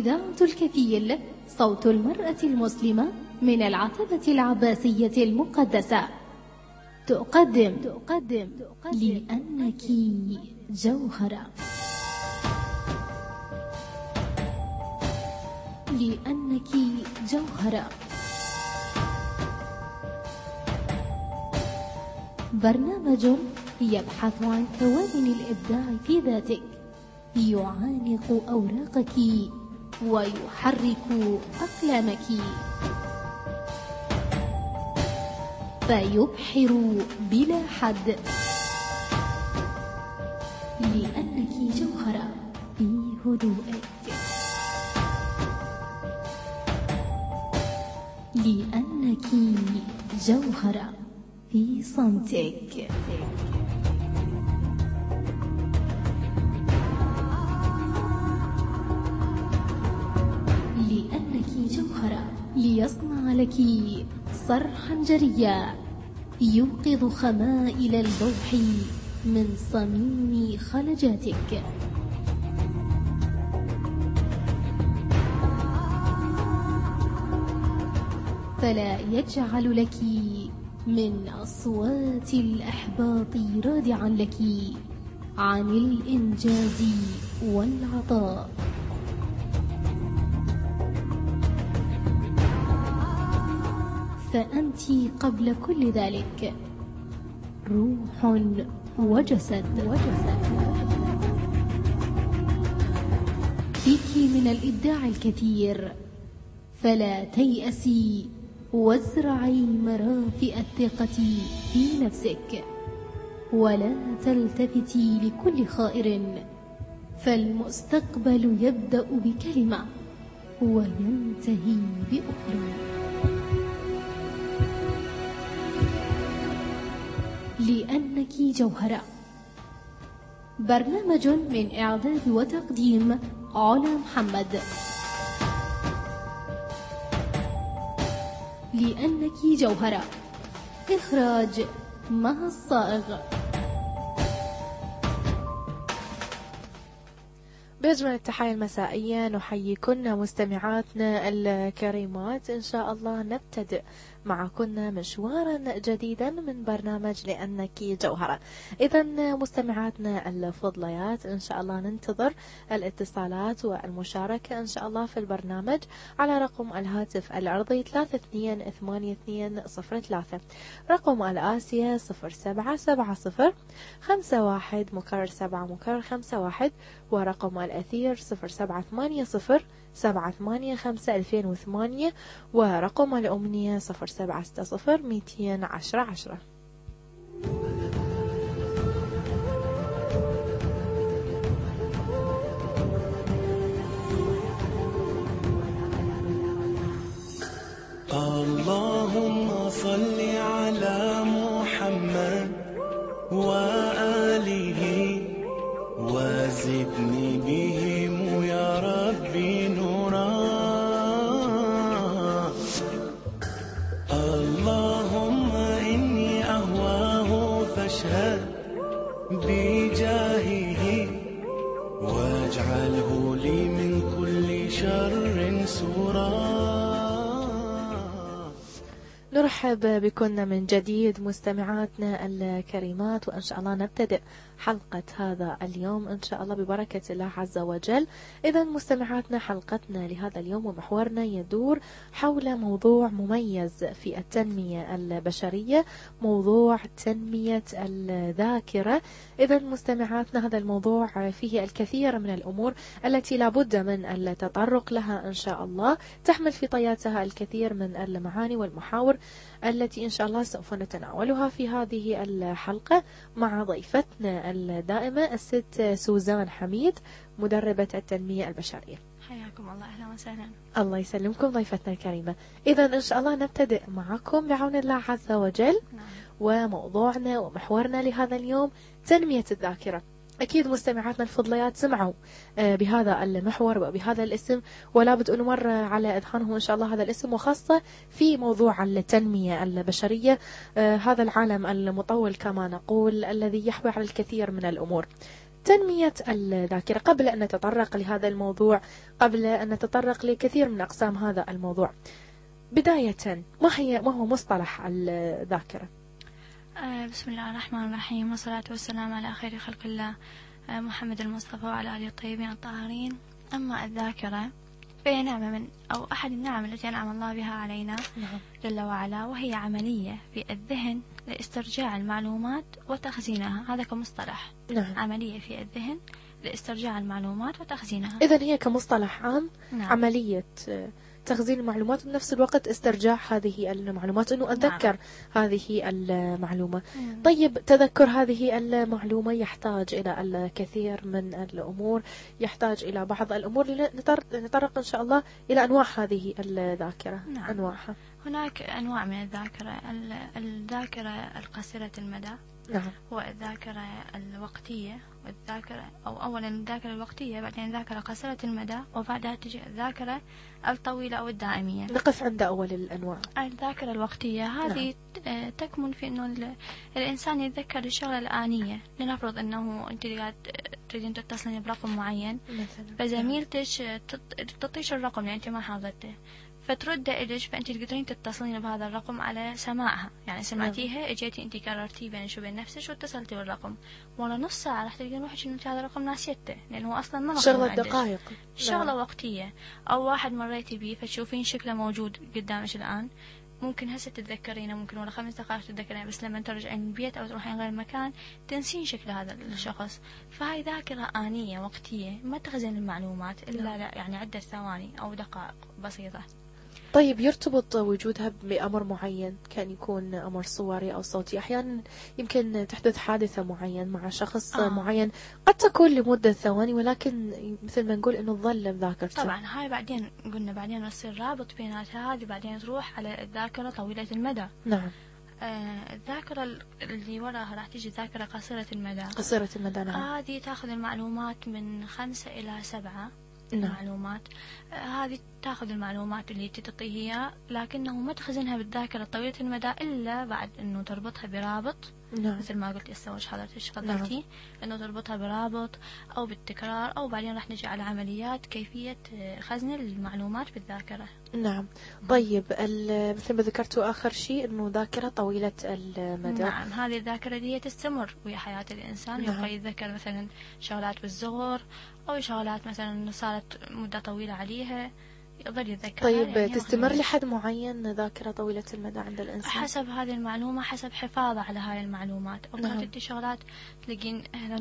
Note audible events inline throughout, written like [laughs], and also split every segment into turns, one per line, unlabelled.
إذاعة الكفيل صوت المرأة المسلمة من العتبة العباسية المقدسة. تقدم تقدم لأنك جوهرة. لأنك جوهرة. برنامج يبحث عن ثوابت الإبداع في ذاتك. يعانق أوراقك. ويحرك أقلامك. فيبحر بلا حد. لأنك جوهرة في هدوءك. لأنك جوهرة في صمتك. ليصنع لك صرحا جريا يوقظ خمائل البوح من صميم خلجاتك. فلا يجعل لك من أصوات الأحباط رادعا لك عن الإنجاز والعطاء. فأنت قبل كل ذلك. روح وجسد. وجسد فيك من الإبداع الكثير. فلا تيأسي وازرعي مرافئ الثقة في نفسك. ولا تلتفتي لكل خائر. فالمستقبل يبدأ بكلمة وينتهي بأخرى. لأنك جوهرة. برنامج من إعداد وتقديم علا محمد. لأنك جوهرة. إخراج مها الصائغ.
بأجمل التحايا المسائية نحييكن مستمعاتنا الكريمات. إن شاء الله نبتدئ. معكن مشوارا جديدا من برنامج لأنك جوهرة إذا مستمعاتنا الفضليات إن شاء الله ننتظر الاتصالات والمشاركة إن شاء الله في البرنامج على رقم الهاتف الأرضي 328203 رقم الآسيا 0770 51 مكرر 7 مكرر 51 ورقم الأثير 0780 سبعة ثمانية خمسة ألفين وثمانية ورقم الأمنية صفر سبعة ستة صفر ميتين عشرة عشرة.
اللهم صل على محمد وآله وزدني بهم فاشهد بجاهه واجعله لي من كل شر سورا
نرحب بكن من جديد مستمعاتنا الكريمات وإن شاء الله نبتدئ حلقة هذا اليوم. إن شاء الله ببركة الله عز وجل. إذا مستمعاتنا حلقتنا لهذا اليوم ومحورنا يدور حول موضوع مميز في التنمية البشرية موضوع تنمية الذاكرة. إذا مستمعاتنا هذا الموضوع فيه الكثير من الأمور التي لابد من التطرق لها إن شاء الله. تحمل في طياتها الكثير من المعاني والمحاور. التي إن شاء الله سوف نتناولها في هذه الحلقة مع ضيفتنا الدائمة الست سوزان حميد مدربة التنمية البشرية.
حياكم الله. أهلا وسهلا.
الله يسلمكم ضيفتنا الكريمة. إذا إن شاء الله نبتدئ معكم بعون الله عز وجل
نعم.
وموضوعنا ومحورنا لهذا اليوم تنمية الذاكرة. أكيد مستمعاتنا الفضليات سمعوا آه، بهذا المحور وبهذا الاسم ولا بد أن مر على أذهانهم إن شاء الله هذا الاسم وخاصة في موضوع التنمية البشرية آه، هذا العالم المطول كما نقول الذي يحوي على الكثير من الأمور تنمية الذاكرة قبل أن نتطرق لهذا الموضوع قبل أن نتطرق لكثير من أقسام هذا الموضوع بداية ما هي ما هو مصطلح الذاكرة؟
آه، بسم الله الرحمن الرحيم والصلاة والسلام على خير خلق الله آه، محمد المصطفى وعلى آله الطيبين الطاهرين. أما الذاكرة فهي نعمة من أو أحد النعم التي أنعم الله بها علينا
نعم.
جل وعلا وهي عملية في الذهن لاسترجاع المعلومات وتخزينها. هذا كمصطلح.
نعم.
عملية في الذهن لاسترجاع المعلومات وتخزينها.
إذا هي كمصطلح عام
نعم.
عملية آه، تخزين المعلومات وبنفس الوقت استرجاع هذه المعلومات. أنه أتذكر هذه المعلومة.
مم.
طيب تذكر هذه المعلومة يحتاج إلى الكثير من الأمور يحتاج إلى بعض الأمور. لنطر- نتطرق إن شاء الله إلى أنواع هذه الذاكرة.
نعم.
أنواعها.
هناك أنواع من الذاكرة. ال- الذاكرة القصيرة المدى
نعم.
والذاكرة الوقتية. والذاكرة أو أولا الذاكرة الوقتية بعدين الذاكرة قصيرة المدى وبعدها تجي الذاكرة الطويلة أو الدائمية.
نقف عند أول الأنواع.
الذاكرة الوقتية هذه آه، تكمن في أنه ال- الإنسان يتذكر الشغلة الآنية. لنفرض أنه أنت قاعد تريدين تتصلين برقم معين.
مثلا.
فزميلتك تط- تعطيش الرقم اللي أنت ما حافظته فترد إلك فأنت تقدرين تتصلين بهذا الرقم على سماعها. يعني سمعتيها إجيتي أنت كررتي بين شو بين نفسك واتصلتي بالرقم. ورا نص ساعة راح تلقين روحك أنت هذا الرقم ناسيته لأنه هو أصلا ما مخزون
شغلة. دقائق.
شغلة
نعم.
وقتية. أو واحد مريتي بيه فتشوفين شكله موجود قدامك الآن. ممكن هسه تتذكرينه ممكن ولا خمس دقائق تتذكرينه بس لما ترجعين البيت أو تروحين غير مكان تنسين شكل هذا الشخص. فهاي ذاكرة آنية وقتية ما تخزن المعلومات إلا
نعم.
لا يعني عدة ثواني أو دقائق بسيطة.
طيب يرتبط وجودها بأمر معين كان يكون أمر صوري أو صوتي. أحيانا يمكن تحدث حادثة معين مع شخص
آه.
آه. معين. قد تكون لمدة ثواني ولكن مثل ما نقول إنه ظل بذاكرته
طبعا هاي بعدين قلنا بعدين يصير رابط بيناتها هذه بعدين تروح على الذاكرة طويلة المدى.
نعم.
آه الذاكرة اللي وراها راح تيجي ذاكرة قصيرة المدى.
قصيرة المدى نعم.
هذه تأخذ المعلومات من خمسة إلى سبعة.
نعم.
معلومات آه، هذه تاخذ المعلومات اللي تعطيه إياها لكنه ما تخزنها بالذاكرة طويلة المدى إلا بعد أنه تربطها برابط
نعم.
مثل ما قلت هسه وش حضرتك تفضلتي أنه تربطها برابط أو بالتكرار أو بعدين راح نجي على عمليات كيفية آه، خزن المعلومات بالذاكرة.
نعم. طيب ال- مثل ما ذكرتوا آخر شيء إنه ذاكرة طويلة المدى.
نعم. هذه الذاكرة دي هي تستمر ويا حياة الإنسان.
نعم.
يبقى يتذكر مثلا شغلات بالصغر أو شغلات مثلا صارت مدة طويلة عليها. يقدر يتذكرها.
طيب
يعني
تستمر لحد معين ذاكرة طويلة المدى عند الإنسان؟
حسب هذه المعلومة حسب حفاظه على هاي المعلومات. أو
نعم.
انت شغلات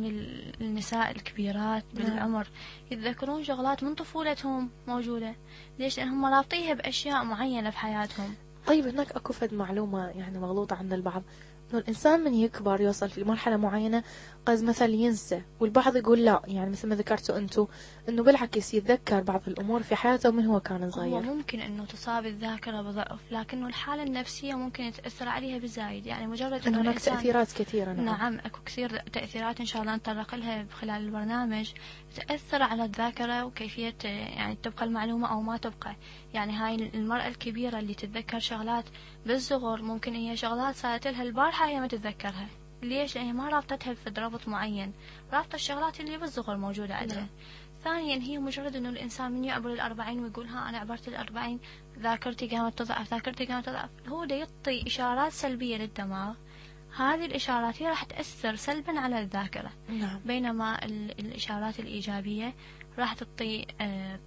ال- النساء الكبيرات
نعم.
بالعمر يتذكرون شغلات من طفولتهم موجودة. ليش؟ لأنهم رابطيها بأشياء معينة في حياتهم.
طيب هناك أكو فد معلومة يعني مغلوطة عند البعض. إنه الإنسان من يكبر يوصل في مرحلة معينة قد مثلا ينسى والبعض يقول لا يعني مثل ما ذكرتوا أنتم إنه بالعكس يتذكر بعض الأمور في حياته من هو كان
هو
صغير.
ممكن إنه تصاب الذاكرة بضعف لكنه الحالة النفسية ممكن يتأثر عليها بالزايد يعني مجرد
ان
إنه
هناك تأثيرات كثيرة نعم,
نعم أكو كثير تأثيرات إن شاء الله نتطرق لها خلال البرنامج. تأثر على الذاكرة وكيفية يعني تبقى المعلومة أو ما تبقى. يعني هاي المرأة الكبيرة اللي تتذكر شغلات بالصغر ممكن هي شغلات صارت لها البارحة هي ما تتذكرها. ليش؟ هي ما رابطتها في رابط معين. رابطة الشغلات اللي بالصغر موجودة عندها.
نعم.
ثانيا هي مجرد إنه الإنسان من يعبر الأربعين ويقول ها أنا عبرت الأربعين ذاكرتي قامت تضعف ذاكرتي قامت تضعف. هو ده يعطي إشارات سلبية للدماغ. هذه الإشارات هي راح تأثر سلبا على الذاكرة.
نعم.
بينما ال- الإشارات الإيجابية راح تعطي آه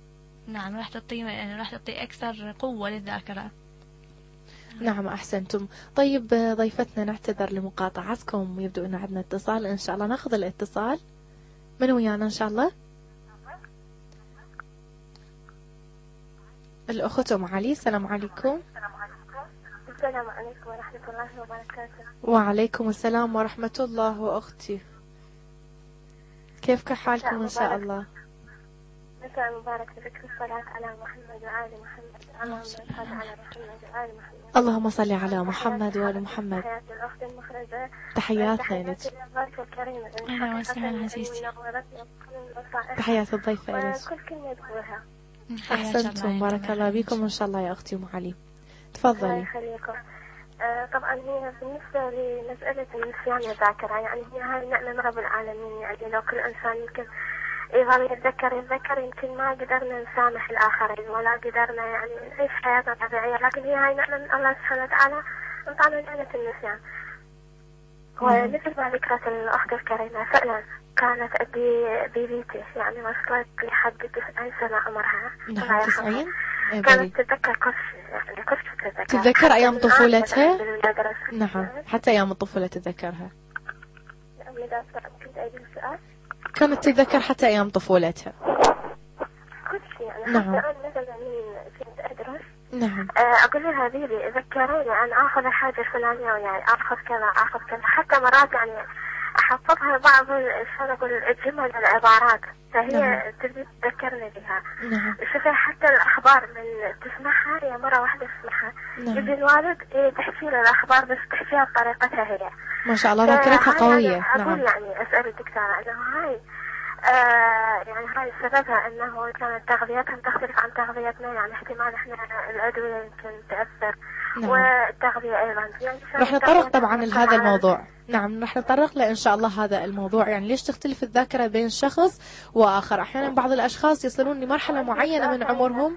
نعم راح تعطي آه، راح تعطي أكثر قوة للذاكرة.
نعم أحسنتم. طيب آه، ضيفتنا نعتذر لمقاطعتكم يبدو أن عندنا اتصال. إن شاء الله ناخذ الاتصال. من ويانا إن شاء الله؟ الأخت أم علي السلام عليكم.
السلام عليكم. الله وبركاته
وعليكم السلام ورحمة الله وأختي. كيف حالكم إن شاء الله؟
مساء مبارك بذكر الصلاة على محمد وآل محمد. اللهم صل على محمد وآل محمد.
اللهم صل على محمد وآل محمد.
حياة الأخت المخرجة.
تحياتنا لك
أهلا وسهلا عزيزتي.
تحيات الضيفة لك
كلمة تقولها
أحسنتم. بارك الله. بكم إن شاء الله يا أختي أم علي
الله
تفضلي
يخليكم. آه، طبعا هي بالنسبة لمسألة نسيان الذاكرة يعني هي هاي نعمة من رب العالمين يعني لو كل إنسان يمكن يظل يتذكر يتذكر يمكن ما قدرنا نسامح الآخرين ولا قدرنا يعني نعيش حياتنا طبيعية لكن هي هاي نعمة من الله سبحانه وتعالى أنطانا نعمة النسيان. ومثل ما ذكرت الأخت الكريمة فعلا كانت أبي بيبيتي يعني وصلت لحد 90 سنة عمرها.
نعم 90
كانت تتذكر يعني شيء تتذكر
تتذكر أيام طفولتها؟ نعم حتى أيام الطفولة تتذكرها.
نعم
كانت تتذكر حتى أيام طفولتها.
كل شيء يعني
نعم.
حتى أنا مثلا كنت أدرس.
نعم.
آه، أقول لها بيبي ذكريني أن آخذ الحاجة الفلانية وياي آخذ كذا آخذ كذا حتى مرات يعني أحفظها بعض الجمل العبارات
نعم.
فهي تبي تذكرني بها.
نعم.
شوفي حتى الأخبار من تسمعها هي مرة واحدة تسمعها.
نعم.
يجي الوالد إيه تحكي له الأخبار بس تحكيها بطريقتها هي.
ما شاء الله ذاكرتها
أنا أقول
نعم.
يعني أسأل الدكتورة أنه هاي آه يعني هاي سببها أنه كانت تغذيتهم تختلف عن تغذيتنا يعني احتمال إحنا الأدوية يمكن تأثر.
نعم.
والتغذية أيضا. يعني
راح نتطرق طبعا لهذا الموضوع. نعم راح نتطرق له إن شاء الله هذا الموضوع يعني ليش تختلف الذاكرة بين شخص وآخر أحيانا بعض الأشخاص يصلون لمرحلة معينة من عمرهم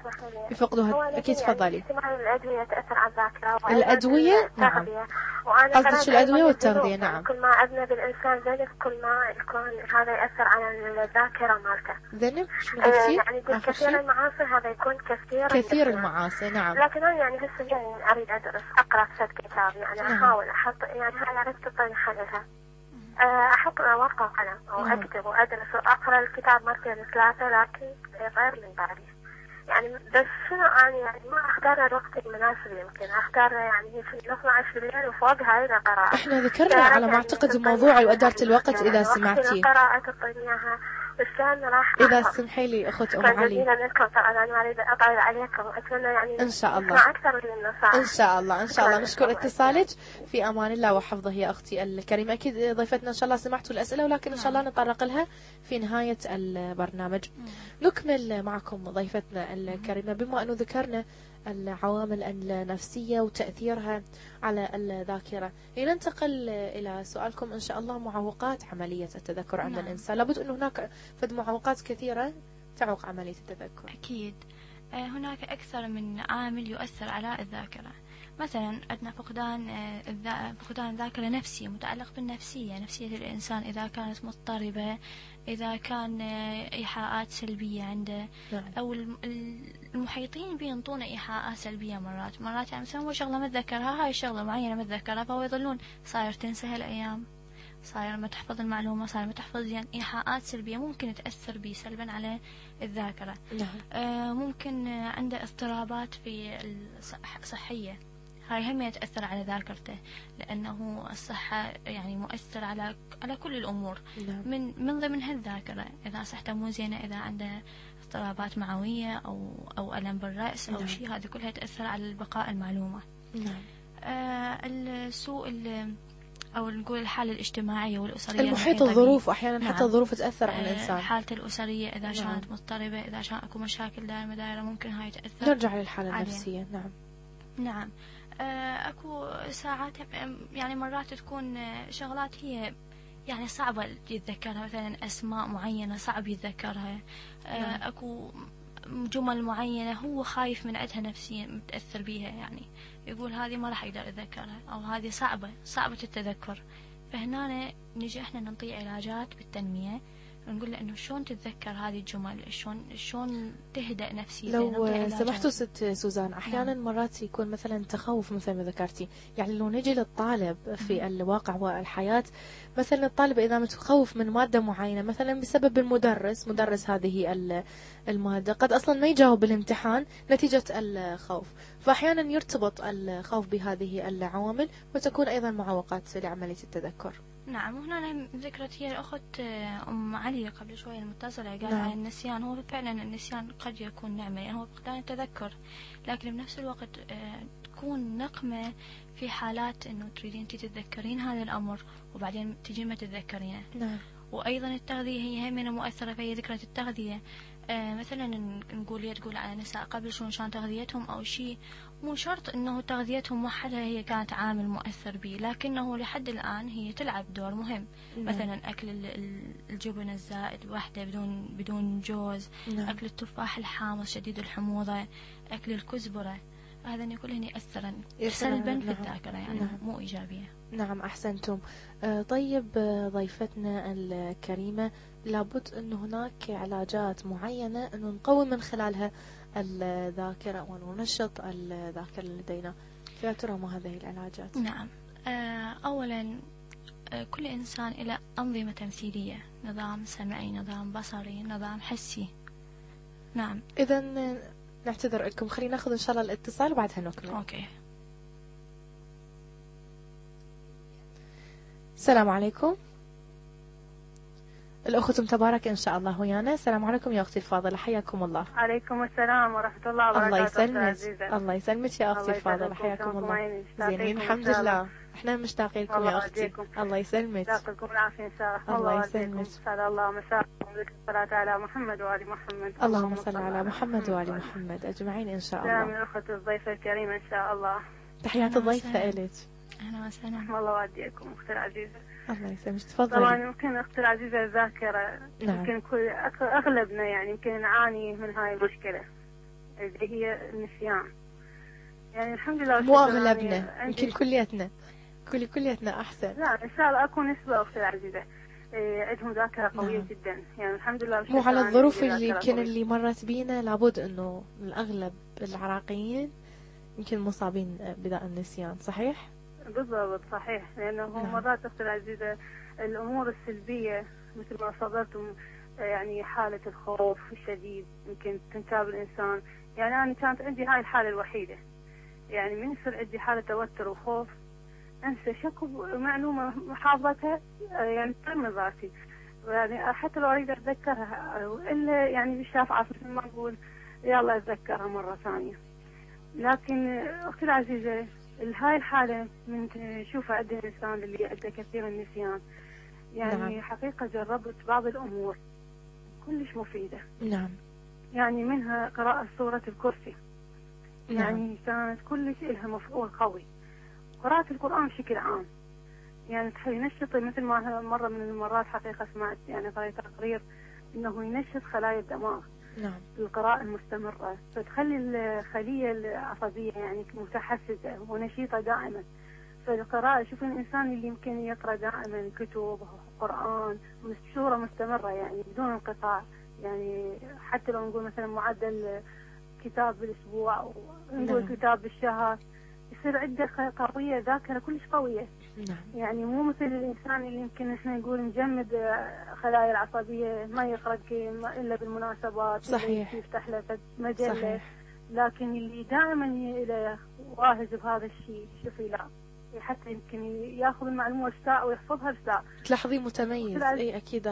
يفقدوها أكيد تفضلي
الأدوية تأثر على الذاكرة
الأدوية؟ نعم. قصدك شو الأدوية والتغذية؟ نعم.
كل ما أذنب الإنسان ذنب كل ما يكون هذا يأثر على الذاكرة مالته
ذنب شنو
آه، يعني كثير المعاصي هذا يكون كثير
كثير. المعاصي نعم
لكن أنا يعني هسه أريد أدرس أقرأ كتاب يعني
نعم.
أحاول أحط يعني هاي عرفت آه، أحط ورقة وقلم أو
نعم.
أكتب وأدرس وأقرأ الكتاب مرتين ثلاثة لكن غير من بالي يعني بس شنو أنا يعني ما أختار الوقت المناسب يمكن. أختار يعني في 12 بالليل وفوقها إلى قراءة
إحنا ذكرنا على ما أعتقد الموضوع واداره الوقت إذا سمعتي
القراءة تعطيني إياها. بس كان راح
إذا
أحفظ.
سمحي لي أخت أم علي.
منكم طبعا أنا ما اريد اطول عليكم. أتمنى يعني
إن شاء الله.
أكثر من النصائح.
إن شاء الله إن شاء الله. نشكر اتصالك. في أمان الله وحفظه يا أختي الكريمه أكيد ضيفتنا إن شاء الله سمعتوا الأسئلة ولكن إن شاء الله نتطرق لها في نهاية البرنامج. نكمل معكم ضيفتنا الكريمة. بما انه ذكرنا العوامل النفسية وتأثيرها على الذاكرة. لننتقل إلى سؤالكم. إن شاء الله معوقات عملية التذكر عند
نعم.
الإنسان. لابد انه هناك فد معوقات كثيرة تعوق عملية التذكر.
أكيد. آه، هناك أكثر من عامل يؤثر على الذاكرة. مثلا عندنا فقدان آه، فقدان ذاكرة نفسي متعلق بالنفسية. نفسية الإنسان إذا كانت مضطربة إذا كان آه، إيحاءات سلبية عنده
نعم.
أو الم- ال- المحيطين به ينطونه إيحاءات سلبية مرات. مرات يعني مثلا هو شغلة ما تذكرها هاي شغلة معينة ما تذكرها فهو يظلون صاير تنسى هالأيام صاير ما تحفظ المعلومة صاير ما تحفظ يعني إيحاءات سلبية ممكن تأثر به سلبا على الذاكرة.
نعم.
آه، ممكن آه، عنده اضطرابات في الصح- الصحية هاي هم تأثر على ذاكرته لأنه الصحة يعني مؤثر على على كل الأمور
نعم
من من ضمنها الذاكرة إذا صحته مو زينة إذا عنده اضطرابات معوية أو أو ألم بالرأس أو
نعم.
شيء هذه كلها تأثر على بقاء المعلومة
نعم
آه، السوء ال- أو نقول الحالة الاجتماعية والأسرية
المحيط. الظروف أحيانا حتى
نعم.
الظروف تأثر على
آه،
الإنسان
حالته الأسرية إذا
نعم.
كانت مضطربة إذا كان أكو مشاكل دائرة ممكن هاي تأثر
نرجع للحالة
عليه.
النفسية نعم
نعم آه، أكو ساعات يعني مرات تكون آه، شغلات هي يعني صعبة يتذكرها مثلا أسماء معينة صعب يتذكرها. آه،
نعم.
أكو جمل معينة هو خايف من عندها نفسيا متأثر بيها يعني. يقول هذه ما راح يقدر يتذكرها أو هذه صعبة صعبة التذكر. فهنا نجي إحنا نعطيه علاجات بالتنمية. ونقول له انه شلون تتذكر هذه الجمل؟ شلون شلون تهدأ نفسيتك
لو. سمحتوا ست سوزان أحيانا
نعم.
مرات يكون مثلا تخوف مثل ما ذكرتي. يعني لو نجي للطالب في الواقع والحياة مثلا الطالب إذا متخوف من مادة معينة مثلا بسبب المدرس مدرس هذه ال- المادة قد أصلا ما يجاوب بالامتحان نتيجة الخوف. فاحيانا يرتبط الخوف بهذه العوامل وتكون أيضا معوقات لعملية التذكر.
نعم وهنا ذكرت هي الأخت آه، أم علي قبل شوية المتصلة قال
نعم.
عن النسيان هو فعلا النسيان قد يكون نعمة يعني هو فقدان التذكر لكن بنفس الوقت آه، تكون نقمة في حالات إنه تريدين تتذكرين هذا الأمر وبعدين تجي ما تتذكرينه.
نعم.
وأيضا التغذية هي همنا مؤثرة فهي ذكرت التغذية. آه مثلا نقول هي تقول على نساء قبل شلون كان تغذيتهم أو شيء مو شرط إنه تغذيتهم وحدها هي كانت عامل مؤثر بي لكنه لحد الآن هي تلعب دور مهم
نعم.
مثلا ال- الجبن الزائد وحده بدون بدون جوز
نعم.
أكل التفاح الحامض شديد الحموضة أكل الكزبرة هذا كلهن يأثرن سلبا في
نعم.
الذاكرة يعني
نعم.
مو إيجابية
نعم أحسنتم آه، طيب آه، ضيفتنا الكريمة لابد أن هناك علاجات معينة أنه نقوي من خلالها الذاكرة وننشط الذاكرة لدينا. فيا ترى ما هذه العلاجات.
نعم. آه، أولا آه، كل إنسان له أنظمة تمثيلية. نظام سمعي نظام بصري نظام حسي. نعم.
إذا نعتذر لكم. خلينا ناخذ إن شاء الله الاتصال وبعدها نكمل.
أوكي.
السلام عليكم. الأخت متبارك إن شاء الله ويانا. السلام عليكم يا أختي الفاضلة حياكم الله.
عليكم السلام ورحمة الله وبركاته
الله يسلمك. الله يسلمك يا أختي الفاضلة حياكم الله. زينين. الحمد. لله. إحنا مشتاقين لكم
الله
يا أختي. الله يسلمك.
يعطيكم العافية إن شاء الله.
الله
الله
يسلمك.
سعد الله. مساءكم وذكر الصلاة على محمد وآل محمد.
اللهم صل على محمد وآل محمد. أجمعين إن شاء
سلام
الله.
من أخت الضيفة الكريمة إن شاء الله.
تحيات الضيفة. إليك.
أهلا وسهلا.
الله والديكم أختي العزيزة.
الله يسلمك
طبعا
تفضلي
يمكن أختي العزيزة الذاكرة
نعم.
يمكن كل أغلبنا يعني يمكن نعاني من هاي المشكلة اللي هي النسيان يعني الحمد لله
مو
يعني
أغلبنا
عندي
يمكن كليتنا كل كليتنا أحسن
لا إن شاء الله أكون نسبة أختي العزيزة إيه، عندهم ذاكرة قوية
نعم.
جدا يعني الحمد لله
مو على
أنا
الظروف اللي يمكن. اللي مرت بينا لابد إنه الأغلب العراقيين يمكن مصابين بداء النسيان صحيح؟
بالضبط صحيح. لأنه
نعم.
مرات أختي العزيزة الأمور السلبية مثل ما صدرتم يعني حالة الخوف الشديد يمكن تنتاب الإنسان. يعني أنا كانت عندي هاي الحالة الوحيدة. يعني من يصير عندي حالة توتر وخوف أنسى شكو معلومة حافظتها يعني تم ذاتي. يعني حتى لو أريد أتذكرها إلا يعني بالشافعة مثل ما نقول يلا أتذكرها مرة ثانية. لكن أختي العزيزة هاي الحالة من تشوفها عند الانسان اللي عنده كثير النسيان. يعني
نعم.
حقيقة جربت بعض الأمور. كلش مفيدة.
نعم.
يعني منها قراءة سورة الكرسي.
نعم.
يعني كانت كلش لها مفعول قوي. قراءة القرآن بشكل عام. يعني ينشط مثل ما مرة من المرات حقيقة سمعت يعني قريت تقرير إنه ينشط خلايا الدماغ.
نعم.
القراءة المستمرة. فتخلي الخلية العصبية يعني متحسسة ونشيطة دائما. فالقراءة شوف الإنسان اللي يمكن يقرأ دائما كتب قرآن بصورة مستمرة يعني بدون انقطاع. يعني حتى لو نقول مثلا معدل كتاب بالأسبوع أو نقول
نعم.
كتاب بالشهر يصير عنده قوية ذاكرة كلش قوية.
نعم.
يعني مو مثل الإنسان اللي يمكن إحنا نقول نجمد آه، خلايا العصبية ما كلمة إلا بالمناسبات
صحيح.
يفتح له مجلة.
صحيح.
لكن اللي دائما له واهز بهذا الشيء شوفي لا. حتى يمكن ياخذ المعلومة بساعة ويحفظها بساعة
تلاحظيه متميز. إي
أكيد.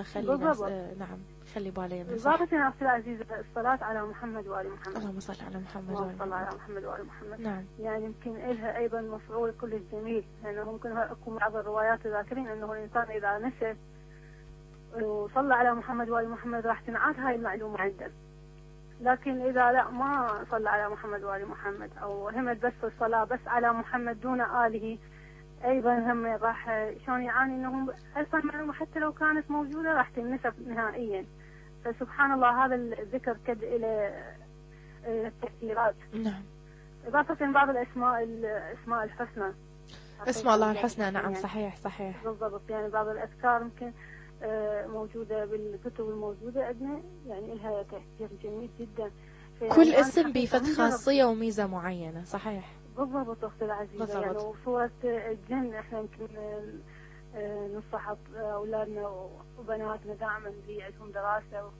آه نعم. خلي بالي منه صح
ضابط يا أختي العزيزة الصلاة على محمد وآل محمد.
اللهم صل على محمد
صل
وعلى
على
محمد.
محمد وآل محمد.
نعم.
يعني يمكن لها أيضا مفعول كلش جميل لأنه ممكن اكو بعض الروايات ذاكرين أنه الإنسان إذا نسى وصلى على محمد وآل محمد راح تنعاد هاي المعلومة عنده لكن إذا لا ما صلى على محمد وآل محمد أو همت بس الصلاة بس على محمد دون آله أيضا هم راح شلون يعاني إنه أصلا المعلومه حتى لو كانت موجودة راح تنسف نهائيا. فسبحان الله هذا الذكر كد إلى إلى التأثيرات
نعم.
إضافة بعض الأسماء الأسماء الحسنى.
اسم الله الحسنى نعم
يعني.
صحيح صحيح.
بالضبط يعني بعض الأذكار يمكن آه، موجودة بالكتب الموجودة عندنا يعني لها تأثير جميل جدا.
كل اسم بيفت خاصية وميزة معينة صحيح.
بالضبط أختي العزيزة
بالضبط.
يعني وصورة الجن إحنا يمكن ننصح أولادنا وبناتنا دائما اللي عندهم دراسة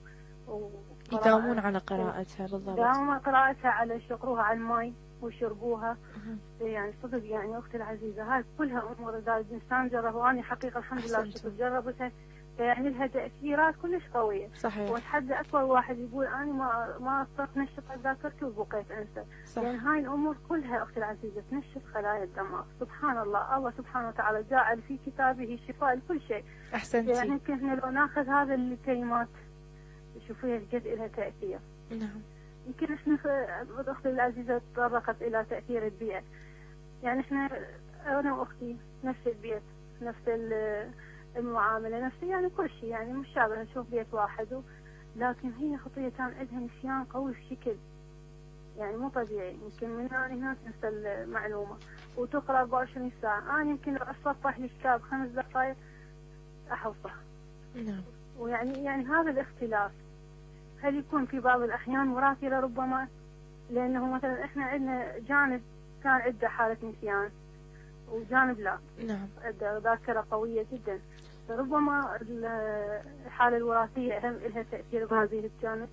و-.
يداومون على قراءتها بالضبط
دائما قراءتها على يشقروها على الماء ويشربوها
مهم.
يعني صدق يعني أختي العزيزة هاي كلها أمور إذا الإنسان جرب وأنا حقيقة الحمد لله. شكر جربتها يعني لها تأثيرات كلش قوية.
صحيح.
واتحدى أكبر واحد يقول أنا ما ما صرت نشط ذاكرتي وبقيت أنسى.
صح.
يعني هاي الأمور كلها أختي العزيزة تنشط خلايا الدماغ. سبحان الله. الله سبحانه وتعالى جعل في كتابه شفاء لكل شيء. يعني
أحسنتي
يمكن إحنا لو ناخذ هذا الكلمات شوفي قد لها تأثير.
نعم.
يمكن إحنا أختي العزيزة تطرقت إلى تأثير البيئة. يعني إحنا أنا وأختي نفس البيت نفس ال- المعاملة نفس يعني كل شيء يعني مشابه نشوف بيت واحد و- لكن هي خطية كان عندها نسيان قوي في شكل. يعني مو طبيعي يمكن من هنا لهنا تنسى المعلومة. وتقرأ 24 ساعة. أنا يمكن لو اسطح لي كتاب خمس دقائق أحفظه.
نعم.
ويعني يعني هذا الاختلاف. هل يكون في بعض الأحيان وراثي لربما لأنه مثلا إحنا عندنا جانب كان عنده حالة نسيان وجانب لا.
نعم.
عنده ذاكرة قوية جدا. فربما ال- الحالة الوراثية هم لها تأثير بهذه الجانب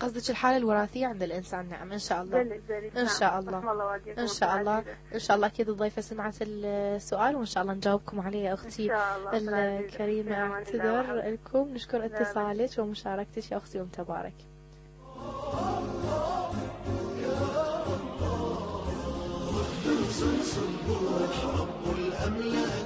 قصدك الحالة الوراثية عند الإنسان نعم إن شاء الله
ذلك
إن
نعم.
شاء الله.
الله
إن شاء الله. إن شاء الله أكيد الضيفة سمعت السؤال وإن شاء الله نجاوبكم عليه يا
إن
أختي
شاء الله والعزيزة.
الكريمة أعتذر. لكم نشكر. اتصالك ومشاركتك يا أختي ومتبارك
الرحمن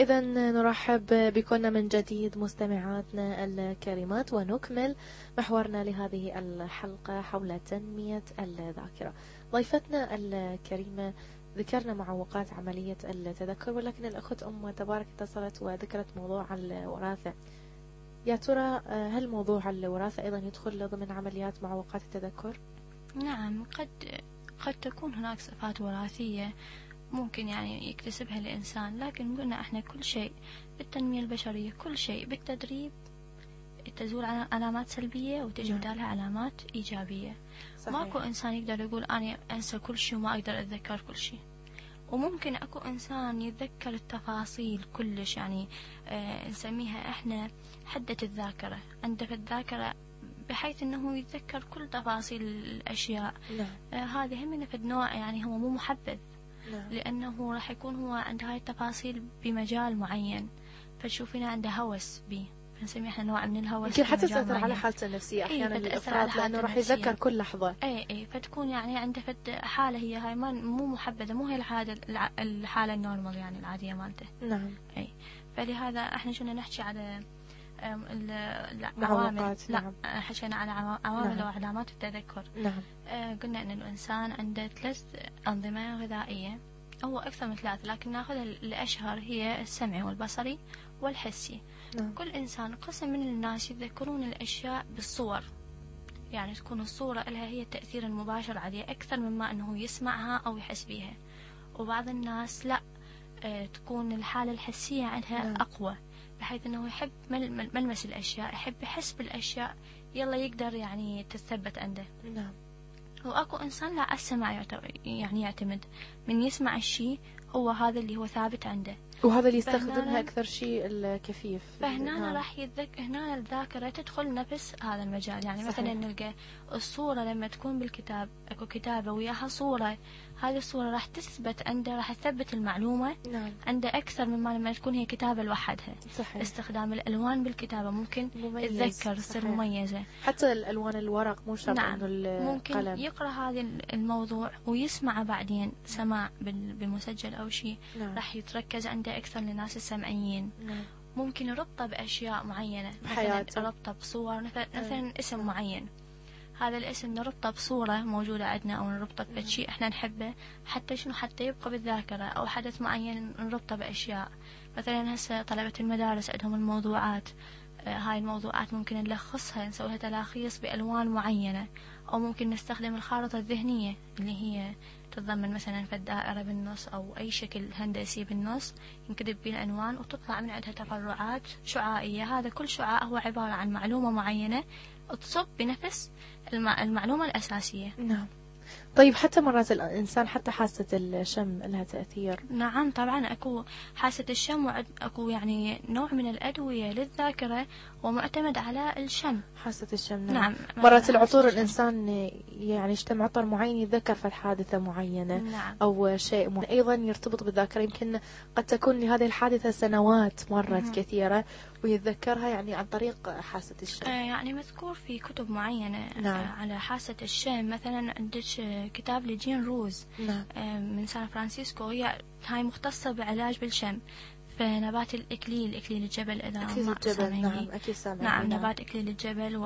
إذا نرحب بكم من جديد مستمعاتنا الكريمات ونكمل محورنا لهذه الحلقة حول تنمية الذاكرة ضيفتنا الكريمة ذكرنا معوقات عملية التذكر ولكن الأخت أم تبارك اتصلت وذكرت موضوع الوراثة يا ترى هل موضوع الوراثة أيضا يدخل ضمن عمليات معوقات التذكر؟
نعم قد قد تكون هناك صفات وراثية ممكن يعني يكتسبها الإنسان لكن قلنا إحنا كل شيء بالتنمية البشرية كل شيء بالتدريب تزول علامات سلبية وتجي
نعم.
بدالها علامات إيجابية. ماكو إنسان يقدر يقول أنا أنسى كل شيء وما أقدر أتذكر كل شيء. وممكن أكو إنسان يتذكر التفاصيل كلش يعني آه نسميها إحنا حدة الذاكرة. عنده في الذاكرة بحيث أنه يتذكر كل تفاصيل الأشياء.
نعم.
آه هذه هم في النوع يعني هو مو محبذ.
نعم.
لأنه راح يكون هو عنده هاي التفاصيل بمجال معين. فتشوفين عنده هوس به فنسميه إحنا نوع من الهوس
يمكن حتى تأثر على. حالته النفسية
إيه،
أحيانا
على
الأفراد لأنه راح. يتذكر كل لحظة.
اي اي فتكون يعني عنده فد حالة هي هاي ما مو محبذة مو هي الحالة الع- الحالة ال normal يعني العادية مالته.
نعم.
فلهذا إحنا كنا نحكي على العوامل لا
نعم.
حكينا على عوا- عوامل
نعم.
وعلامات التذكر.
نعم.
آه، قلنا إن الإنسان عنده ثلاث أنظمة غذائية. هو أكثر من ثلاث لكن نأخذ الأشهر هي السمعي والبصري والحسي.
نعم.
كل إنسان قسم من الناس يتذكرون الأشياء بالصور. يعني تكون الصورة لها هي التأثير المباشر عليه أكثر مما أنه يسمعها أو يحس بها وبعض الناس لا آه، تكون الحالة الحسية عندها
نعم.
أقوى. بحيث أنه يحب مل- مل- ملمس الأشياء يحب يحس بالأشياء يلا يقدر يعني تثبت عنده.
نعم.
وأكو إنسان لا السمع يعني يعتمد. من يسمع الشيء هو هذا اللي هو ثابت عنده.
وهذا اللي يستخدمها أكثر شيء الكفيف.
فهنا
نعم.
راح يتذك هنا الذاكرة تدخل نفس هذا المجال. يعني
صحيح.
مثلا نلقى الصورة لما تكون بالكتاب أكو كتابة وياها صورة. هذه الصورة راح تثبت عنده راح تثبت المعلومة
نعم.
عنده أكثر مما لما تكون هي كتابة لوحدها.
صحيح.
استخدام الألوان بالكتابة ممكن
مميز.
تذكر تصير. مميزة.
حتى الألوان الورق مو شرط
نعم. ممكن
القلم.
يقرأ هذا الموضوع ويسمع بعدين سماع بال- بالمسجل أو شيء.
نعم.
راح يتركز عنده أكثر للناس السمعيين.
نعم.
ممكن يربطه بأشياء معينة. مثلا يربطه بصور مثلا, مثلا اسم معين. هذا الاسم نربطه بصورة موجودة عندنا أو نربطه بشيء إحنا نحبه حتى شنو حتى يبقى بالذاكرة أو حدث معين نربطه بأشياء. مثلا هسه طلبة المدارس عندهم الموضوعات آه، هاي الموضوعات ممكن نلخصها نسويها تلاخيص بألوان معينة أو ممكن نستخدم الخارطة الذهنية اللي هي تتضمن مثلا في الدائرة بالنص أو أي شكل هندسي بالنص ينكتب به العنوان وتطلع من عندها تفرعات شعائية. هذا كل شعاع هو عبارة عن معلومة معينة تصب بنفس المعلومة الأساسية.
نعم. طيب حتى مرات الإنسان حتى حاسة الشم لها تأثير.
نعم طبعا أكو حاسة الشم أكو يعني نوع من الأدوية للذاكرة ومعتمد على الشم.
حاسة الشم نعم,
نعم.
مرات العطور. الإنسان يعني يشتم عطر معين يتذكر في حادثة معينة
نعم.
أو شيء معين. أيضا يرتبط بالذاكرة يمكن قد تكون لهذه الحادثة سنوات مرت
مهم.
كثيرة ويتذكرها يعني عن طريق حاسة
آه،
الشم
يعني مذكور في كتب معينة
نعم.
آه، على حاسة الشم. مثلا عندك آه، كتاب لجين روز
نعم.
آه، من سان فرانسيسكو. هي هاي مختصة بعلاج بالشم. فنبات الإكليل إكليل الجبل إذا
أكيد
ما
الجبل
سامعين
نعم
به.
أكيد سامع
نعم
به،
نبات إكليل الجبل و...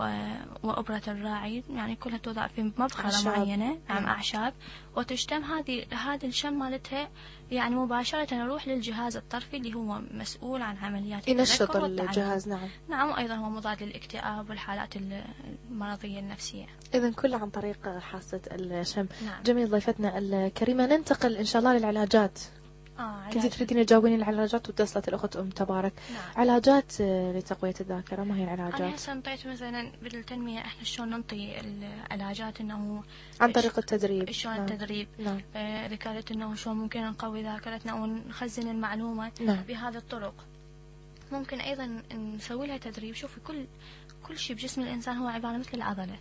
وأبرة الراعي يعني كلها توضع في مبخرة
أعشاب.
معينة نعم
نعم.
أعشاب وتشتم هذه هذا الشم مالتها يعني مباشرة نروح للجهاز الطرفي اللي هو مسؤول عن عمليات
ينشط. الجهاز نعم
نعم وأيضا هو مضاد للاكتئاب والحالات ال- المرضية النفسية
إذا كله عن طريق حاسة الشم
نعم
جميل ضيفتنا الكريمة ننتقل إن شاء الله للعلاجات
آه
كنت. تريدين تجاوبين العلاجات واتصلت الأخت أم تبارك.
نعم.
علاجات آه، لتقوية الذاكرة ما هي
أنا
العلاجات
هسه انطيت مثلا بالتنمية إحنا شلون ننطي العلاجات إنه
عن طريق التدريب.
شلون
نعم.
التدريب.
نعم.
آه، ذكرت إنه شلون ممكن نقوي ذاكرتنا أو نخزن المعلومة
نعم.
بهذه الطرق. ممكن أيضا نسوي لها تدريب. شوفي كل كل شيء بجسم الإنسان هو عبارة مثل العضلة.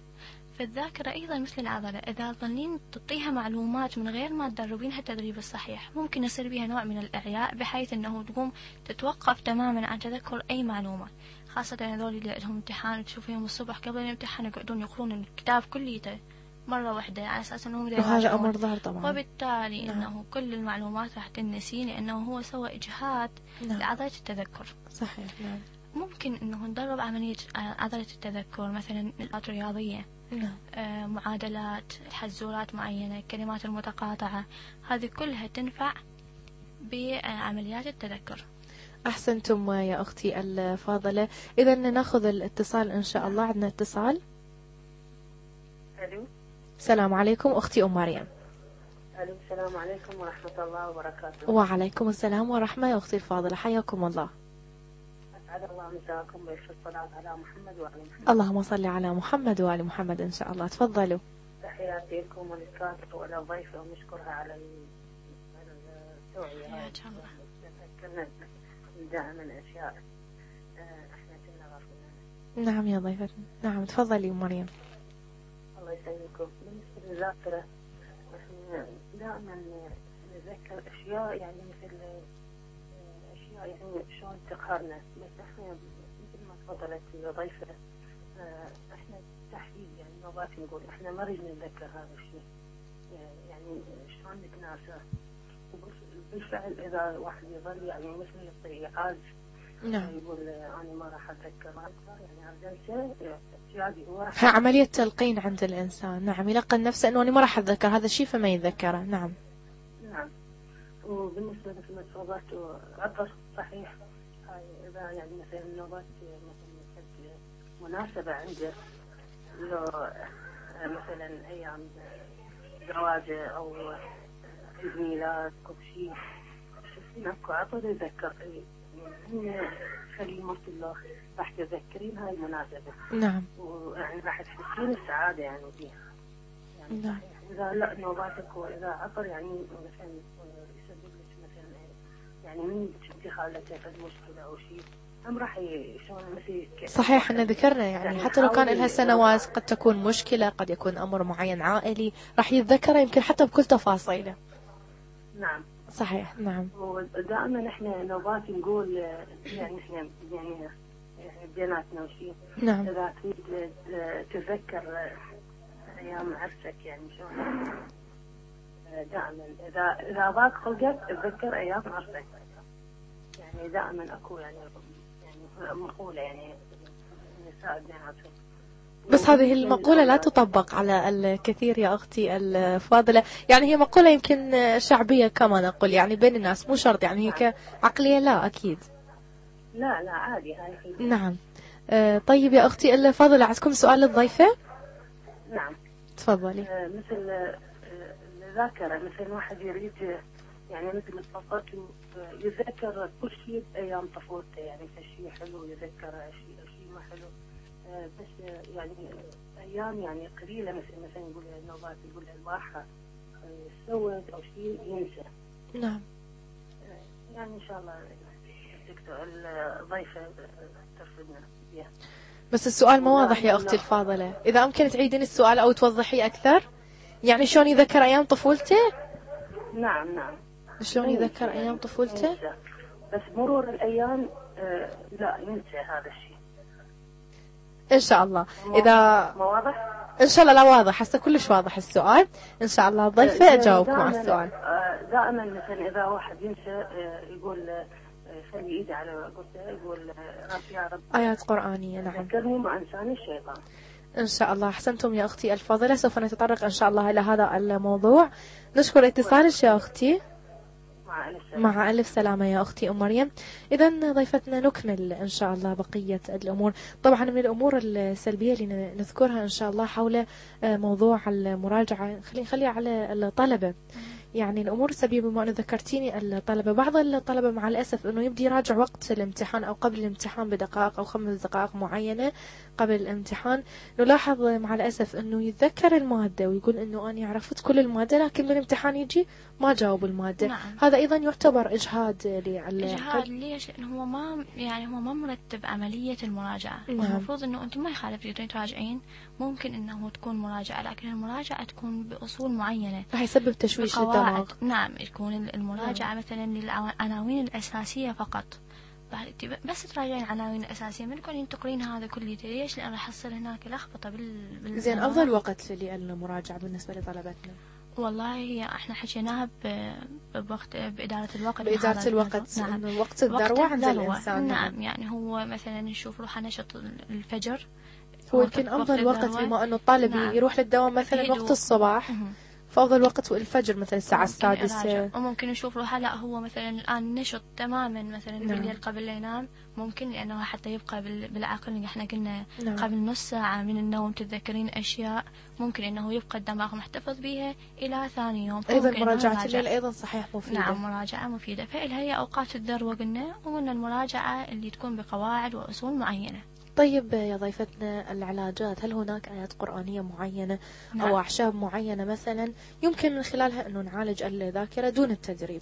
فالذاكرة أيضا مثل العضلة إذا ظلين تعطيها معلومات من غير ما تدربينها التدريب الصحيح ممكن يصير بها نوع من الإعياء بحيث أنه تقوم تتوقف تماما عن تذكر أي معلومة خاصة هذول اللي عندهم امتحان تشوفيهم الصبح قبل الامتحان يقعدون يقرون الكتاب كليته مرة واحدة على أساس أنهم
وهذا. أمر ظاهر طبعا.
وبالتالي
نعم.
أنه كل المعلومات راح تنسي لأنه هو سوى إجهاد
نعم.
لعضلة التذكر.
صحيح نعم.
ممكن أنه ندرب عملية عضلة التذكر مثلا الرياضية.
نعم.
آه، معادلات حزورات معينة الكلمات المتقاطعة هذه كلها تنفع بعمليات التذكر.
أحسنتم يا أختي الفاضلة. إذا نأخذ الاتصال إن شاء الله. عندنا اتصال.
ألو.
السلام عليكم أختي أم مريم.
ألو السلام عليكم ورحمة الله وبركاته.
وعليكم السلام ورحمة يا أختي الفاضلة. حياكم الله.
الله مساكم على محمد وعلى محمد.
اللهم صل على محمد وآل محمد إن شاء الله. تفضلوا.
تحياتي لكم وللكاتب وللضيف ونشكرها على ال- على التوعية. هاي.
حياك الله.
تذكرنا دائما أشياء آه، إحنا كنا غافلين.
نعم يا ضيفتنا نعم تفضلي أم مريم.
الله يسلمكم. بالنسبة للذاكرة إحنا دائما نتذكر أشياء يعني مثل آه، أشياء يعني شلون تقهرنا. تفضلت الضيفه آه، إحنا تحديد يعني نوبات نقول إحنا ما نريد نتذكر هذا الشيء. آه، يعني شلون نتناساه وبالف- بالفعل إذا واحد يظل يعني مثل يعطي عاز
نعم.
يقول آه، أنا ما راح أتذكر. أكثر يعني عزلته اعتيادي هو
عملية تلقين عند الإنسان. نعم يلقن نفسه أنه أنا ما راح أتذكر هذا الشيء فما يتذكره. نعم.
نعم. وبالنسبة مثل ما تفضلت عطر صحيح. هاي إذا يعني مثلا قد مناسبة عنده لو مثلا أيام زواجه أو عيد ميلاد أو شيء. شوفين أكو عطر يذكر من خلي مرت الله راح تذكرين هاي المناسبة.
نعم.
ويعني راح تحسين السعادة يعني فيها. يعني
نعم.
إذا لا نوباتك وإذا عطر يعني مثلا يعني من أو شيء؟ هم راح
صحيح إحنا ذكرنا يعني
يعني
حتى لو كان لها سنوات قد تكون مشكلة قد يكون أمر معين عائلي راح يتذكره يمكن حتى بكل تفاصيله.
نعم.
صحيح نعم.
ودائما إحنا نوبات نقول آه، يعني إحنا يعني يعني بيناتنا وشيء
نعم.
إذا تريد آه، تتذكر آه، أيام عرسك يعني شلون؟ آه، دائما. إذا إذا ضاق خلقك تذكر أيام عرسك يعني دائما أكو يعني يعني مقولة يعني النساء بيناتهم
بس هذه المقولة لا تطبق على الكثير يا أختي الفاضلة. يعني هي مقولة يمكن شعبية كما نقول يعني بين الناس مو شرط يعني هي كعقلية لا أكيد.
لا لا عادي هاي.
نعم. آه، طيب يا أختي الفاضلة عندكم سؤال للضيفة؟
نعم.
تفضلي.
آه، مثل الذاكرة مثل واحد يريد آه، يعني مثل آه، يتذكر كل شيء بأيام طفولته يعني شيء حلو يتذكر شيء شيء ما حلو. آه، بس آه، يعني أيام يعني قليلة مثل مثلا يقول النوبات يقول الواحد سوت أو شيء ينسى.
نعم.
يعني إن شاء الله الدكتور الضيفة ترفدنا بها
بس السؤال ما واضح يا أختي الفاضلة. إذا أمكن تعيدين السؤال أو توضحيه أكثر؟ يعني شلون يذكر أيام طفولته؟
نعم نعم.
شلون يذكر أيام طفولته؟
ينسى. بس مرور الأيام آه، لا ينسى هذا الشيء.
إن شاء الله. إذا
ما واضح؟
إن شاء الله لا واضح. هسه كلش واضح السؤال. إن شاء الله الضيفة أجاوبكم على السؤال.
آه، دائما مثلا إذا واحد ينسى آه، يقول خلي إيدي على قصه يقول رب يا رب
آيات قرآنية نعم.
ذكرني مع إنسان الشيطان.
إن شاء الله. أحسنتم يا أختي الفاضلة. سوف نتطرق إن شاء الله إلى هذا الموضوع. نشكر اتصالك يا أختي.
مع سلامة.
مع ألف سلامة يا أختي أم مريم. إذا ضيفتنا نكمل إن شاء الله بقية الأمور. طبعا من الأمور السلبية اللي نذكرها إن شاء الله حول موضوع المراجعة. خلينا نخليها على الطلبة. يعني الأمور السلبية بما أنه ذكرتيني الطلبة بعض الطلبة مع الأسف أنه يبدي يراجع وقت الامتحان أو قبل الامتحان بدقائق أو خمس دقائق معينة قبل الامتحان نلاحظ مع الأسف أنه يتذكر المادة ويقول أنه أنا عرفت كل المادة لكن بالامتحان يجي ما جاوب المادة
نعم.
هذا أيضا يعتبر إجهاد
إجهاد
للعقل
ليش؟ لأنه هو ما يعني هو ما مرتب عملية المراجعة
نعم.
والمفروض إنه أنت ما يخالف تقدرين تراجعين ممكن إنه تكون مراجعة لكن المراجعة تكون بأصول معينة
راح يسبب تشويش
بقواعد نعم تكون المراجعة مثلا للعناوين الأساسية فقط بس تراجعين العناوين الأساسية من تكونين تقرين هذا كله ليش؟ لأن راح يصير هناك لخبطة بال بالدماغ.
زين أفضل وقت للمراجعة بالنسبة لطلبتنا
والله هي إحنا حكيناها بوقت بإدارة الوقت
بإدارة الوقت
نعم
وقت الذروة عند. الإنسان
نعم يعني هو مثلا نشوف روح نشط الفجر
هو يمكن أفضل وقت. بما أنه الطالب
نعم.
يروح للدوام مثلا. وقت الصباح. فأفضل وقت الفجر مثلا الساعة السادسة.
وممكن نشوف روحه لا هو مثلا الآن نشط تماما مثلا
نعم.
بالليل قبل لا ينام ممكن لأنه حتى يبقى بال- بالعقل إحنا قلنا
نعم.
قبل نص ساعة من النوم تتذكرين أشياء ممكن إنه يبقى الدماغ محتفظ بها إلى ثاني يوم
أيضا مراجعة. الليل أيضا صحيح مفيدة
نعم مراجعة مفيدة فإلها هي أوقات الذروة قلنا وقلنا المراجعة اللي تكون بقواعد وأصول معينة
طيب يا ضيفتنا العلاجات هل هناك آيات قرآنية معينة
نعم.
أو أعشاب معينة مثلا يمكن من خلالها أنه نعالج الذاكرة دون التدريب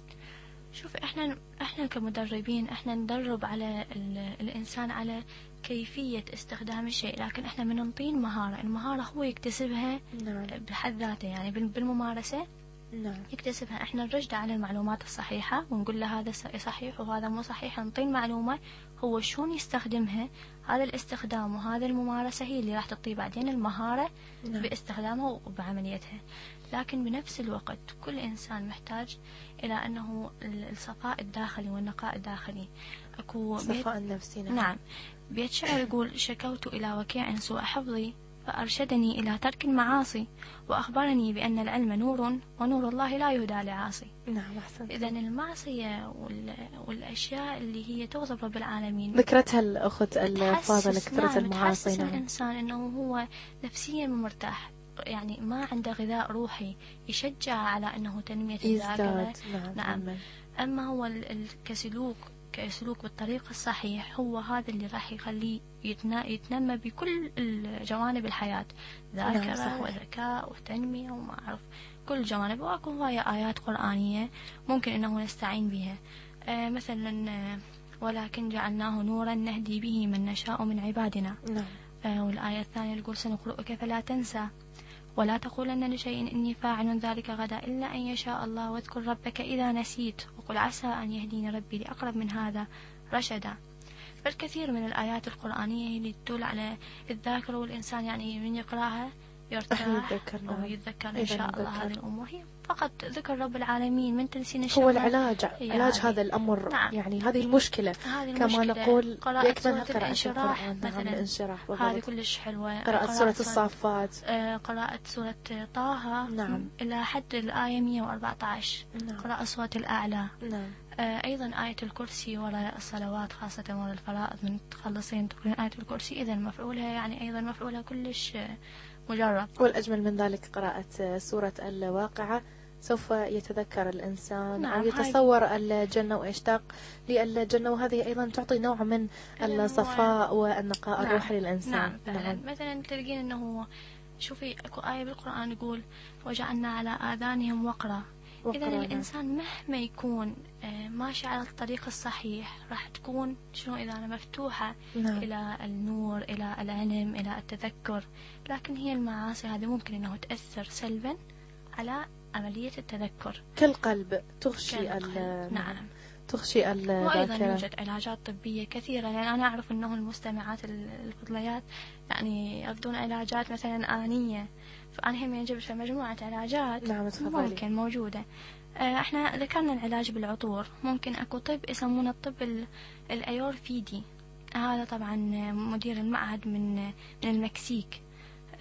شوف إحنا إحنا كمدربين إحنا ندرب على ال... الإنسان على كيفية استخدام الشيء لكن إحنا من نعطيه مهارة المهارة هو يكتسبها
نعم
بحد ذاته يعني بال- بالممارسة
نعم.
يكتسبها. إحنا نرشده على المعلومات الصحيحة ونقول له هذا صحيح وهذا مو صحيح نعطيه المعلومة هو شلون يستخدمها هذا الاستخدام وهذا الممارسة هي اللي راح تعطيه بعدين المهارة
نعم.
باستخدامها وبعمليتها. لكن بنفس الوقت كل إنسان محتاج إلى أنه ال- الصفاء الداخلي والنقاء الداخلي. أكو بيت
صفاء النفسي نعم.
نعم. بيت شعر يقول شكوت إلى وكيع سوء حفظي. فأرشدني إلى ترك المعاصي وأخبرني بأن العلم نور ونور الله لا يهدى لعاصي.
نعم أحسنت.
إذا المعصية وال... والأشياء اللي هي تغضب رب العالمين.
ذكرتها الأخت الفاضلة كثرة
نعم
المعاصي
تحسس
نعم.
الإنسان أنه هو نفسيا مرتاح يعني ما عنده غذاء روحي يشجع على أنه تنمية الذاكرة
نعم
نعم. أما هو كسلوك كسلوك بالطريق الصحيح هو هذا اللي راح يخليه يتنمى بكل الجوانب الحياة.
نعم،
ذاكرة
صحيح.
وذكاء وتنمية وما أعرف كل الجوانب وأكو هواية آيات قرآنية ممكن أنه نستعين بها. آه مثلا آه، ولكن جعلناه نورا نهدي به من نشاء من عبادنا.
نعم.
آه، والآية الثانية تقول سنقرئك فلا تنسى. ولا تقولن لشيء إني فاعل ذلك غدا إلا أن يشاء الله واذكر ربك إذا نسيت وقل عسى أن يهديني ربي لأقرب من هذا رشدا فالكثير من الآيات القرآنية اللي تدل على الذاكرة والإنسان يعني من يقرأها يرتاح
يتذكر، نعم.
ويتذكر إن شاء الله. هذه الأمور هي فقط ذكر رب العالمين من تنسين
هو
الشغلة
العلاج
هي
علاج. هذا الأمر.
نعم.
يعني هذه المشكلة.
هذه
كما
المشكلة.
نقول
قراءة سورة
قراءة
الانشراح
نعم
مثلا.
الانشراح
هذه كلش حلوة.
قراءة سورة الصافات
آه، قراءة سورة طه.
نعم.
إلى حد الآية 114
نعم.
قراءة سورة الأعلى.
نعم.
آه، أيضا آية الكرسي وراء الصلوات خاصة وراء الفرائض من تخلصين تقرين آية الكرسي. إذا مفعولها يعني أيضا مفعولها كلش آه، مجرب.
والأجمل من ذلك قراءة سورة الواقعة. سوف يتذكر الإنسان
نعم،
يتصور الجنة ويشتاق للجنة وهذه أيضا تعطي نوع من الصفاء والنقاء
نعم.
الروحي للإنسان
نعم فعلا مثلا تلقين إنه شوفي أكو آية بالقرآن يقول وجعلنا على آذانهم وقرا إذا
نعم.
الإنسان مهما يكون آه، ماشي على الطريق الصحيح راح تكون شنو إذا أنا مفتوحة
نعم.
إلى النور إلى العلم إلى التذكر لكن هي المعاصي هذه ممكن أنه تأثر سلبا على عملية التذكر.
كالقلب تغشي
كالقلب.
ال-
نعم.
تغشي
وأيضا
الذاكرة
يوجد علاجات طبية كثيرة. لأن أنا أعرف أنه المستمعات ال- الفضليات يعني يأخذون علاجات مثلا آنية. فأنا هم يجب في مجموعة علاجات
نعم تفضلي.
ممكن موجودة. آه، إحنا ذكرنا العلاج بالعطور. ممكن أكو طب يسمونه الطب ال- الأيورفيدي. هذا طبعا مدير المعهد من من المكسيك.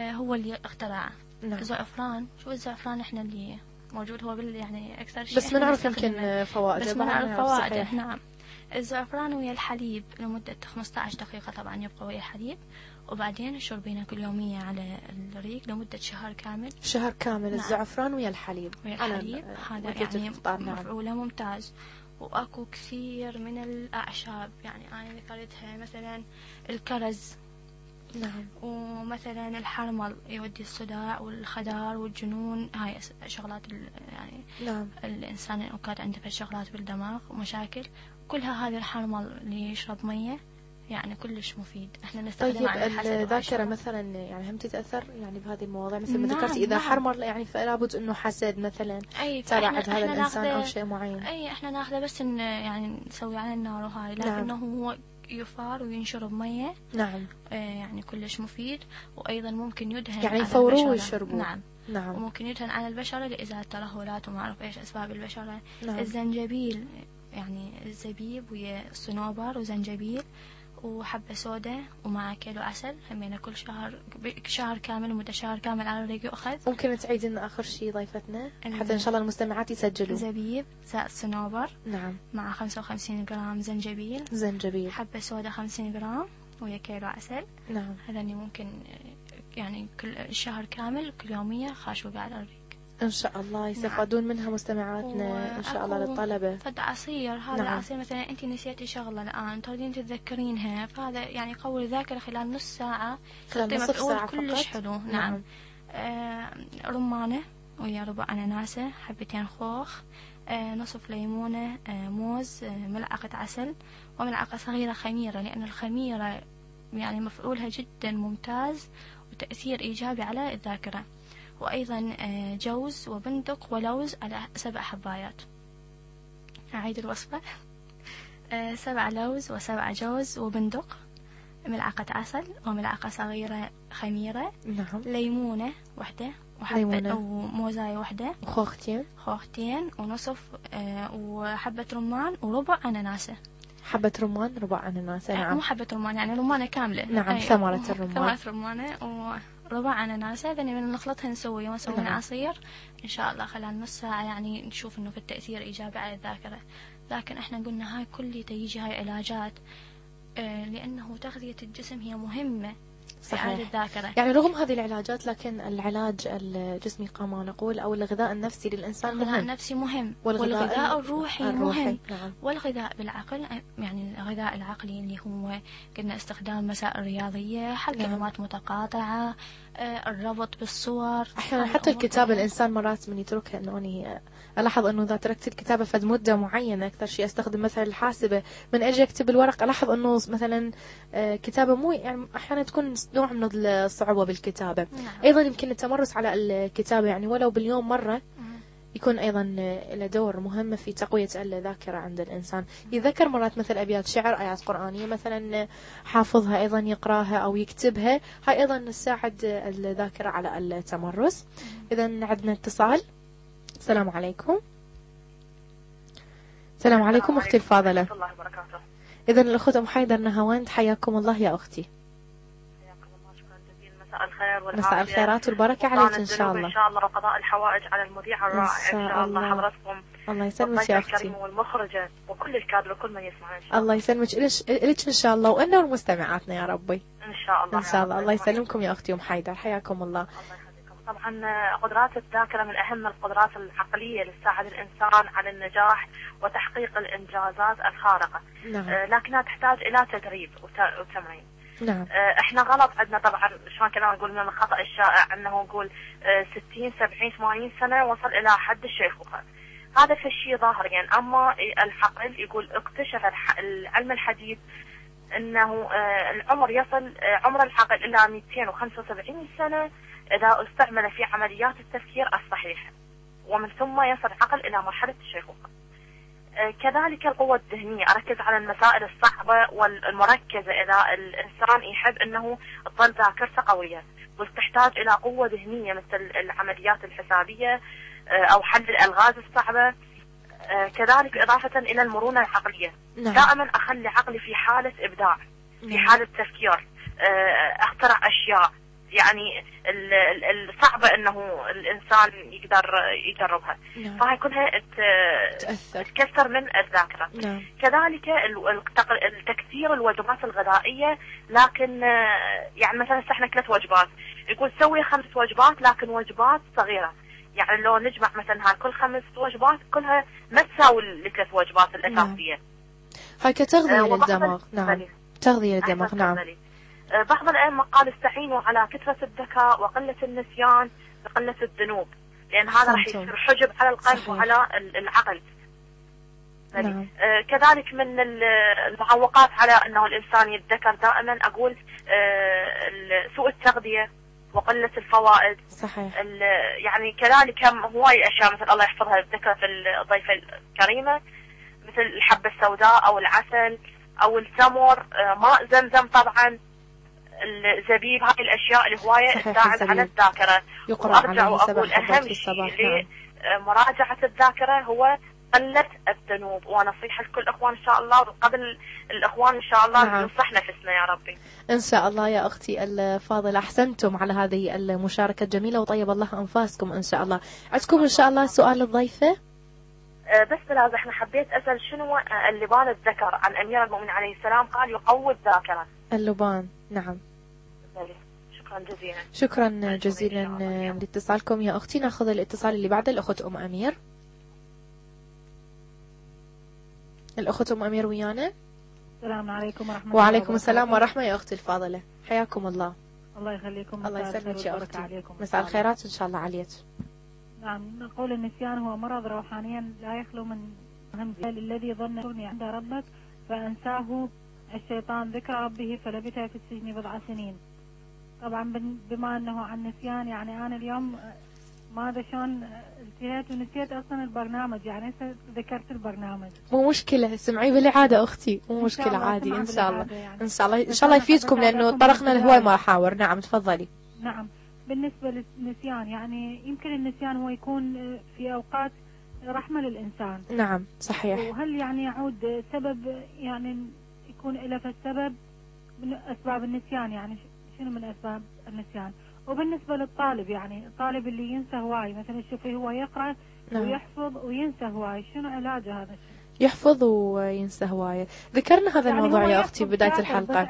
آه، هو اللي اخترعه.
نعم.
الزعفران شو الزعفران إحنا اللي موجود؟ هو بال يعني أكثر شيء
بس ما نعرف. يمكن فوائده
بس ما نعرف فوائده. نعم. الزعفران ويا الحليب لمدة 15 دقيقة طبعا يبقى ويا الحليب. وبعدين تشربينه كل يومية على الريق لمدة شهر كامل.
شهر كامل
نعم.
الزعفران ويا الحليب.
ويا الحليب هذا يعني
نعم.
مفعولة ممتاز. وأكو كثير من الأعشاب يعني أنا ذكرتها مثلا الكرز.
نعم
ومثلا الحرمل يودي الصداع والخدار والجنون هاي شغلات يعني
نعم
الإنسان لو كانت عنده شغلات بالدماغ ومشاكل كلها هذه الحرمل اللي يشرب مية يعني كلش مفيد إحنا نستخدمه
طيب
العشرة.
مثلا يعني هم تتأثر يعني بهذه المواضيع مثل ما
نعم،
ذكرتي إذا
نعم.
حرمر يعني فلا بد أنه حسد مثلا
أي
تابع هذا أو
ناخذه-
شيء معين
أي إحنا ناخذه بس ان يعني نسوي على النار وهاي
نعم.
لكنه هو يفار وينشرب مية.
نعم.
آه، يعني كلش مفيد. وأيضا ممكن يدهن
يعني
على
يفوروه
البشرة.
ويشربوه.
نعم.
نعم.
وممكن يدهن على البشرة لإزالة الترهلات وما أعرف إيش أسباب البشرة.
نعم.
الزنجبيل يعني الزبيب ويا الصنوبر وزنجبيل. وحبة سوداء ومع كيلو عسل. همينة كل شهر شهر كامل مدة شهر كامل على الريق يؤخذ
ممكن تعيد لنا آخر شيء ضيفتنا؟ حتى إن شاء الله المستمعات يسجلوا.
زبيب زائد صنوبر.
نعم.
مع 55 جرام زنجبيل.
زنجبيل.
حبة سوداء 50 جرام ويا كيلو عسل.
نعم.
هذني ممكن يعني كل شهر كامل كل يومية خاشوقة على الريق
إن شاء الله يستفادون منها مستمعاتنا إن شاء الله للطلبة.
فد عصير هذا
نعم.
العصير مثلا انت نسيتي شغلة الآن تريدين تتذكرينها فهذا يعني يقوي الذاكره خلال نص ساعة
خلال
مفعول
ساعة
كلش حلو. نعم. آه رمانة ويا ربع أناناسة حبتين خوخ آه نصف ليمونة آه موز آه ملعقة عسل وملعقة صغيرة خميرة لأن الخميرة يعني مفعولها جدا ممتاز وتأثير إيجابي على الذاكرة. وأيضا آه جوز وبندق ولوز على سبع حبايات. أعيد الوصفة. آه، سبع لوز وسبع جوز وبندق ملعقة عسل وملعقة صغيرة خميرة
نعم.
ليمونة واحدة وحبة
ليمونة.
أو موزاية واحدة
وخوختين.
خوختين ونصف آه، وحبة رمان وربع أناناسة.
حبة رمان ربع أناناس
آه،
نعم.
مو حبة رمان يعني رمانة كاملة.
نعم،
أي،
ثمرة
و-
الرمان.
ثمرة رمانة وربع أناناسة ذني من نخلطها نسوي ونسوي
نعم.
عصير إن شاء الله خلال نص ساعة يعني نشوف إنه في التأثير إيجابي على الذاكرة لكن إحنا قلنا هاي كل تيجي هاي علاجات آه، لأنه تغذية الجسم هي مهمة. إعادة الذاكرة.
يعني رغم هذه العلاجات لكن العلاج الجسمي كما نقول أو الغذاء النفسي للإنسان
الغذاء
مهم.
النفسي مهم
والغذاء
والغذاء
ال-
الروحي,
الروحي.
مهم.
نعم.
والغذاء بالعقل يعني الغذاء العقلي اللي هو قلنا استخدام مسائل رياضية حل
نعم.
كلمات متقاطعة آه، الربط بالصور
أحيانا حتى
كلها.
الإنسان مرات من يتركها إنه أني ألاحظ إنه إذا تركت الكتابة فد مدة معينة أكثر شيء أستخدم مثلا الحاسبة. من أجي أكتب الورق ألاحظ إنه مثلا آه، كتابة مو يعني أحيانا تكون نوع من الصعوبة بالكتابة.
نعم.
أيضا يمكن التمرس على الكتابة يعني ولو باليوم مرة. يكون أيضا له دور مهم في تقوية الذاكرة عند الإنسان. يذكر مرات مثل أبيات شعر آيات قرآنية مثلا حافظها أيضا يقرأها أو يكتبها. هاي أيضا تساعد الذاكرة على التمرس. إذا عندنا اتصال. السلام عليكم. السلام عليكم أختي الفاضلة.
الله وبركاته.
إذا الأخت أم حيدر نهاوند حياكم الله يا أختي.
مساء الخير والعافية.
مساء الخيرات والبركة عليك إن شاء الله.
إن شاء الله وقضاء الحوائج على المذيع الرائع إن
شاء
شاء الله. حضرتكم.
الله يسلمك يا أختي.
والمخرجة وكل الكادر وكل من يسمع إن شاء الله.
الله يسلمك إلك إن شاء الله وأنا ومستمعاتنا يا ربي.
إن شاء الله
إن شاء الله. الله. يسلمكم يا أختي أم حيدر. حياكم الله.
الله طبعا قدرات الذاكرة من أهم القدرات العقلية اللي تساعد الإنسان على النجاح وتحقيق الإنجازات الخارقة.
نعم.
آه، لكنها تحتاج إلى تدريب وت- وتمرين.
نعم.
آه، إحنا غلط عندنا طبعا شلون كنا نقول من الخطأ الشائع إنه نقول آه، 60 70 80 سنة وصل إلى حد الشيخوخه هذا في الشيء ظاهريا أما الحقل يقول اكتشف العلم الحديث إنه آه، العمر يصل عمر الحقل إلى 275 سنة إذا استعمل في عمليات التفكير الصحيحه ومن ثم يصل العقل إلى مرحلة الشيخوخة. آه، كذلك القوة الذهنية. أركز على المسائل الصعبة والمركزة. إذا الإنسان يحب أنه تظل ذاكرته قوية وتحتاج إلى قوة ذهنية مثل العمليات الحسابية آه، أو حل الألغاز الصعبة. آه، كذلك إضافة إلى المرونة العقلية.
نعم.
دائما أخلي عقلي في حالة إبداع في
نعم.
حالة تفكير. أخترع أشياء. يعني ال- ال- الصعبة أنه الإنسان يقدر يجربها.
نعم.
فهي كلها تكسر من الذاكرة.
نعم.
كذلك التكثير الوجبات الغذائية لكن آه، يعني مثلا إحنا ثلاث وجبات يقول سوي خمس وجبات لكن وجبات صغيرة. يعني لو نجمع مثلا هاي كل خمس وجبات كلها ما تساوي الثلاث وجبات الأساسية.
هاي كتغذية
آه،
للدماغ. نعم. تغذية للدماغ. نعم.
بعض الأئمة قال استعينوا على كثرة الذكاء وقلة النسيان وقلة الذنوب. لأن هذا راح. يصير حجب على القلب
صحيح.
وعلى ال- العقل.
نعم.
آه، كذلك من ال- المعوقات على أنه الإنسان يتذكر دائما أقول آه، سوء التغذية وقلة الفوائد.
صحيح.
يعني كذلك هم هواي أشياء مثل الله يحفظها ذكر في الضيفة الكريمة مثل الحبة السوداء أو العسل أو التمر آه، ماء زمزم طبعا. الزبيب هاي الأشياء اللي هوايه
صحيح،
تساعد. على الذاكرة.
يقرأ وأرجع
وأقول
أهم
شيء
نعم.
لمراجعة الذاكرة هو قلة الذنوب. ونصيحه لكل الاخوان إن شاء الله وقبل الإخوان إن شاء الله
نعم.
ننصح نفسنا يا ربي.
إن شاء الله يا أختي الفاضلة أحسنتم على هذه المشاركة الجميلة وطيب الله أنفاسكم إن شاء الله. عندكم إن شاء الله سؤال الضيفة؟
آه، بس بلاز إحنا حبيت أسأل شنو آه، اللبان الذكر؟ عن أمير المؤمنين عليه السلام قال يقوي الذاكرة.
اللبان نعم.
شكرا جزيلا.
شكرا جزيلا. لاتصالكم. يا أختي نأخذ الاتصال اللي بعده الأخت أم أمير. الأخت أم أمير ويانا؟
السلام عليكم ورحمة الله
وعليكم السلام. ورحمة يا أختي الفاضلة. حياكم الله.
الله يخليكم
الله يسلمك يا أختي. مساء
إن شاء الله.
الخيرات إن شاء الله عليك.
نعم نقول النسيان هو مرض روحانيا لا يخلو من همزة الذي ظن عند ربك فأنساه الشيطان ذكر ربه فلبث في السجن بضع سنين. طبعا بما أنه عن نسيان يعني أنا اليوم آه، ما أدري شلون آه، التهيت ونسيت أصلا البرنامج يعني هسه ذكرت البرنامج.
مو مشكلة سمعي بالإعادة أختي مو
الله
عادي إن شاء الله.
يعني.
إن شاء الله
بس
شاء الله يفيدكم
أعطيكم
طرقنا. الهواي محاور نعم تفضلي.
نعم. بالنسبة للنسيان يعني يمكن النسيان هو يكون آه، في أوقات رحمة للإنسان.
نعم صحيح.
وهل يعني يعود سبب يعني يكون له السبب من أسباب النسيان يعني شنو من أسباب النسيان. وبالنسبة للطالب يعني الطالب اللي ينسى هواي مثلا شوفي هو يقرأ
نعم.
ويحفظ وينسى هواي شنو علاجه هذا الشيء؟
يحفظ وينسى هواية. ذكرنا هذا
يعني
الموضوع يا أختي بداية الحلقة.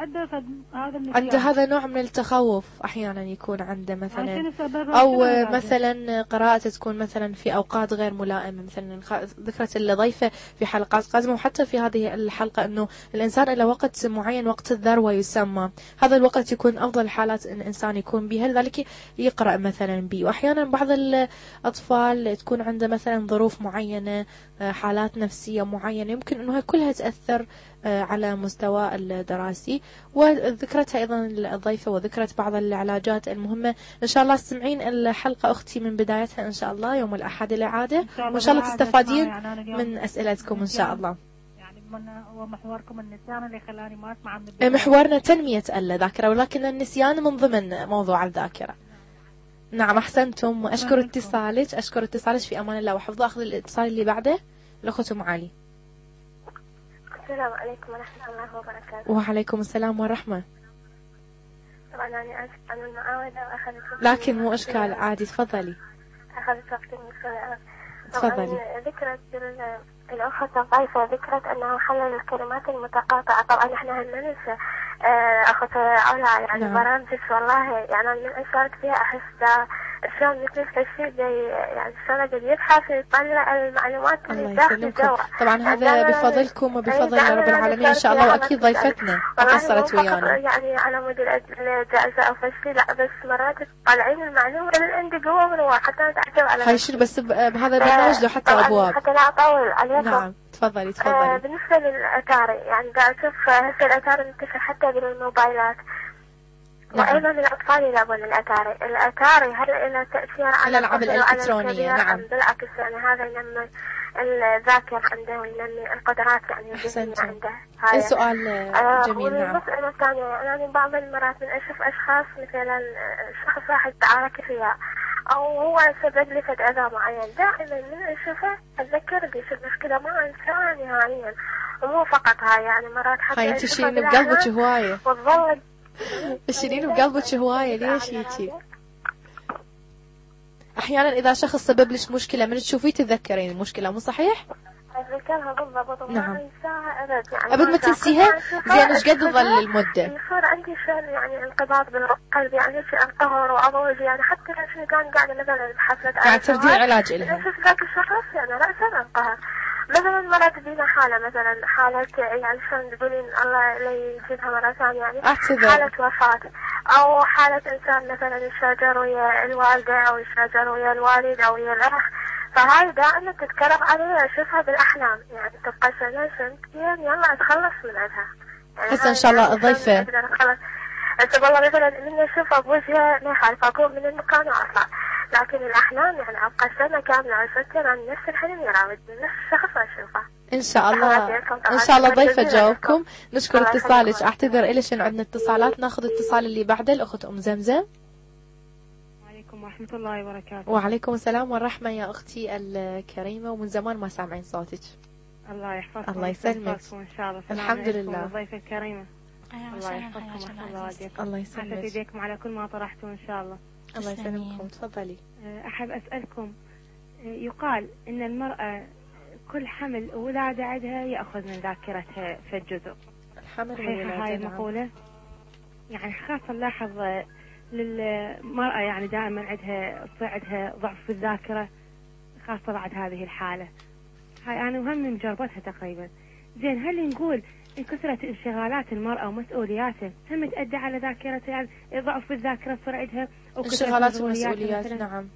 عنده هذا
نوع من التخوف أحيانا يكون عنده مثلا. أو؟ مثلا قراءته تكون مثلا في أوقات غير ملائمة مثلا ذكرت الضيفة في حلقات قادمة وحتى في هذه الحلقة أنه الإنسان له وقت معين وقت الذروة يسمى. هذا الوقت يكون أفضل حالات أن الإنسان يكون بها لذلك يقرأ مثلا به. وأحيانا بعض الأطفال تكون عنده مثلا ظروف معينة آه، حالات نفسية معينة يمكن أنها كلها تأثر آه، على مستوى الدراسي. وذكرتها أيضا الضيفة وذكرت بعض العلاجات المهمة. إن شاء الله استمعين الحلقة أختي من بدايتها إن شاء الله يوم الأحد الإعادة وإن شاء الله تستفادين
يعني
من أسئلتكم إن شاء الله.
يعني من هو محوركم النسيان اللي خلاني ما من البداية.
محورنا تنمية الذاكرة ولكن النسيان من ضمن موضوع الذاكرة. نعم
شكراً لكم.
اتصالك أشكر اتصالك في أمان الله. وحفظه أخذ الاتصال اللي بعده الأخت أم علي.
السلام عليكم ورحمة الله وبركاته.
وعليكم السلام ورحمة.
طبعا أنا آسف عن المعاودة وأخذت
لكن مو إشكال عادي تفضلي.
أخذت وقت من
تفضلي.
ذكرت ال- الأخت الضيفة ذكرت أنه حلل الكلمات المتقاطعة. طبعا إحنا هم ننسى آه، أخت علا يعني
نعم.
برامجك والله يعني أنا من أشارك فيها أحس دا شلون مثل هالشيء بي- يعني شلون قد يبحث يطلع المعلومات اللي داخل الدواء
طبعا هذا
دائماً-
بفضلكم وبفضل
أي
رب العالمين. إن شاء الله واكيد
أشارك
ضيفتنا
فقط
ويانا.
يعني على مود الجائزة أو فشي لا بس مرات تطلعين المعلومة اللي عندي قوة من ورا حتى أنا أتعجب على.
شنو بس بهذا البرنامج له حتى أبواب.
حتى لا أطول عليكم.
نعم تفضلي
آه
تفضلي
بالنسبة للأتاري يعني قاعد أشوف هسه الأتاري منتشر حتى بالموبايلات.
نعم.
وأيضا الأطفال يلعبون الأتاري. الأتاري هل له تأثير على
الإلكترونية،
الكبير
نعم.
بالعكس؟ يعني هذا ينمي الذاكرة عنده وينمي القدرات يعني الذهنية. عنده. هاي
سؤال
آه،
جميل نعم.
والمسألة الثانية يعني بعض المرات من أشوف أشخاص مثلا آه، شخص واحد تعارك فيها أو هو سبب لي فد أذى معين. دائما من أشوفه أتذكر بيصير مشكلة ما أنساه نهائيا. ومو فقط هاي يعني مرات حتى
هاي انت تشيلين بقلبك هواية.
وتظل
تشيلين بقلبك هواية ليش هيجي أحيانا إذا شخص سبب لك مشكلة من تشوفيه تتذكرين المشكلة مو صحيح؟
أتذكرها بالضبط وما
نعم.
أنساها أبد يعني
ابد ما. تنسيها زين إيش قد تظل المدة؟
يصير عندي شيء يعني انقباض بالقلب يعني شيء انقهر وأضوج يعني حتى لو كان قاعدة مثلا بحفلة
قاعد تردين علاج إلها
أشوف ذاك الشخص يعني رأسا انقهر مثلا مرات تجينا حالة مثلا حالة يعني شلون تقولين الله لا يجيبها مرة ثانية يعني
أعتذر.
حالة وفاة. أو حالة إنسان مثلا يشاجر ويا الوالدة أو يشاجر ويا الوالد أو ويا الأخ. فهاي دائما تتكرر علي أشوفها بالأحلام. يعني تبقى سنة سنتين يلا أتخلص من عندها يعني
هسه إن شاء الله الضيفة.
أقدر أتخلص. هسه والله مثلا من أشوفها بوجهها ما يخالف أقوم من المكان وأطلع. لكن الأحلام يعني أبقى سنة كاملة سنتين عن نفس الحلم يراودني نفس الشخص أشوفه
إن شاء الله. إن شاء الله ضيفة تجاوبكم نشكر اتصالك. أعتذر إليش إن عندنا اتصالات. ناخذ الاتصال اللي بعده الأخت أم زمزم.
عليكم ورحمة الله وبركاته.
وعليكم السلام والرحمة يا أختي الكريمة. ومن زمان ما سامعين صوتك.
الله يحفظكم.
الله يسلمك.
إن شاء الله. سلام
الحمد لله.
الكريمة
أهلا
الله يحفظكم.
الله.
والديكم
الله
حتى
يسلمك
على كل ما طرحتوا إن شاء الله.
الله. يسلمكم. تفضلي.
أه، أحب أسألكم أه، يقال إن المرأة كل حمل وولادة عندها يأخذ من ذاكرتها في الجزء.
الحمد
صحيحة هاي
نعم.
المقولة؟ يعني خاصة نلاحظ أه، للمرأة يعني دائما عندها عندها ضعف في الذاكرة خاصة بعد هذه الحالة. هاي أنا وهم مجربتها تقريبا. زين هل نقول إن كثرت انشغالات المرأة ومسؤولياتها هم تأدي على ذاكرتها؟ يعني ضعف في الذاكرة تصير عندها
انشغالات ومسؤوليات؟ نعم.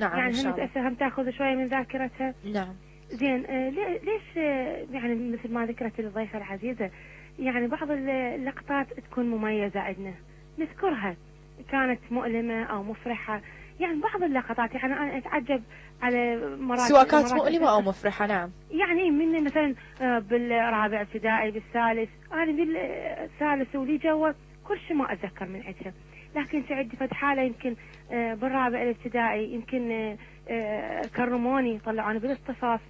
نعم
يعني هم تأثر هم تأخذ شوية من ذاكرتها؟
نعم.
زين آه، ليش آه، يعني مثل ما ذكرت الضيفة العزيزة يعني بعض ال- اللقطات تكون مميزة عندنا. نذكرها كانت مؤلمة أو مفرحة. يعني بعض اللقطات يعني أنا أتعجب على مرات
سواء كانت مؤلمة أو مفرحة نعم.
يعني من مثلا آه، بالرابع ابتدائي بالثالث. أنا بالثالث ولي جوا كل شيء ما أتذكر من عندها لكن تعد فد حالة يمكن آه، بالرابع الابتدائي يمكن آه، كرموني طلعوني بالاصطفاف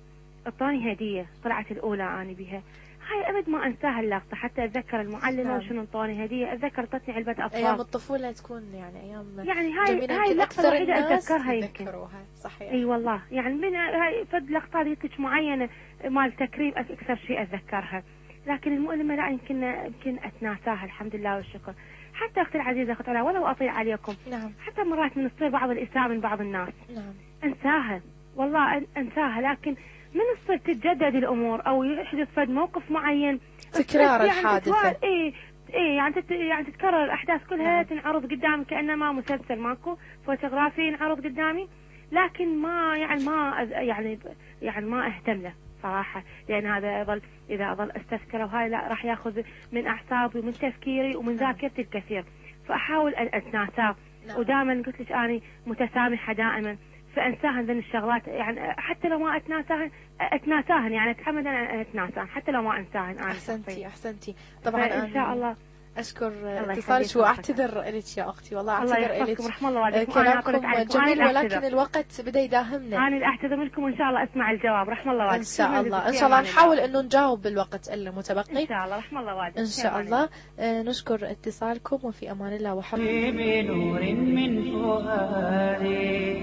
أعطوني هدية طلعت الأولى أنا بها. هاي أبد ما أنساها اللقطة حتى أتذكر المعلمة
نعم.
وشنو اعطوني هدية أتذكر اعطتني علبة
أيام
أطفال
الطفولة تكون يعني أيام
يعني هاي هاي الوحيدة
الناس
أتذكرها يمكن.
صحيح.
أي والله. يعني من هاي فد لقطات لك معينة مال تكريم أكثر شيء أتذكرها. لكن المؤلمة لا يمكن يمكن أتناساها الحمد لله والشكر. حتى أختي العزيزة أخت علا ولو اطيل عليكم.
نعم.
حتى مرات من تصير بعض الاساءه من بعض الناس.
نعم.
أنساها. والله أنساها لكن من تصير تتجدد الأمور أو يحدث فد موقف معين.
تكرار
يعني
الحادثة.
تتوا- اي اي يعني تت... يعني تتكرر الأحداث كلها
نعم.
تنعرض قدامي كأنما مسلسل ماكو فوتوغرافي ينعرض قدامي. لكن ما يعني ما أز- يعني يعني ما أهتم له صراحة. لأن هذا يظل إذا أظل أستذكره وهاي لا راح ياخذ من أعصابي ومن تفكيري ومن ذاكرتي الكثير. فأحاول أن أتناساه.
نعم.
ودائما قلت لك اني متسامحة دائما. فأنساهن ذن الشغلات يعني حتى لو ما أتناساهن أتناساهن يعني اتحمل أن أتناساهن حتى لو ما أنساهن
أنا
أحسنتي.
أحسنتي. طبعا
فإن شاء الله أشكر
اتصالك وأعتذر لك يا أختي والله
الله
أعتذر لك
رحم الله والديكم أنا
كلامكم جميل ولكن الوقت بدأ يداهمنا.
أنا اللي أعتذر منكم وإن شاء الله أسمع الجواب. رحم الله والديكم
إن شاء الله. إن شاء الله نحاول انه نجاوب بالوقت
إن
المتبقي
شاء الله. رحم الله والديكم
إن شاء الله. آه، نشكر اتصالكم وفي أمان الله. وحفظه
بنور من فؤادي.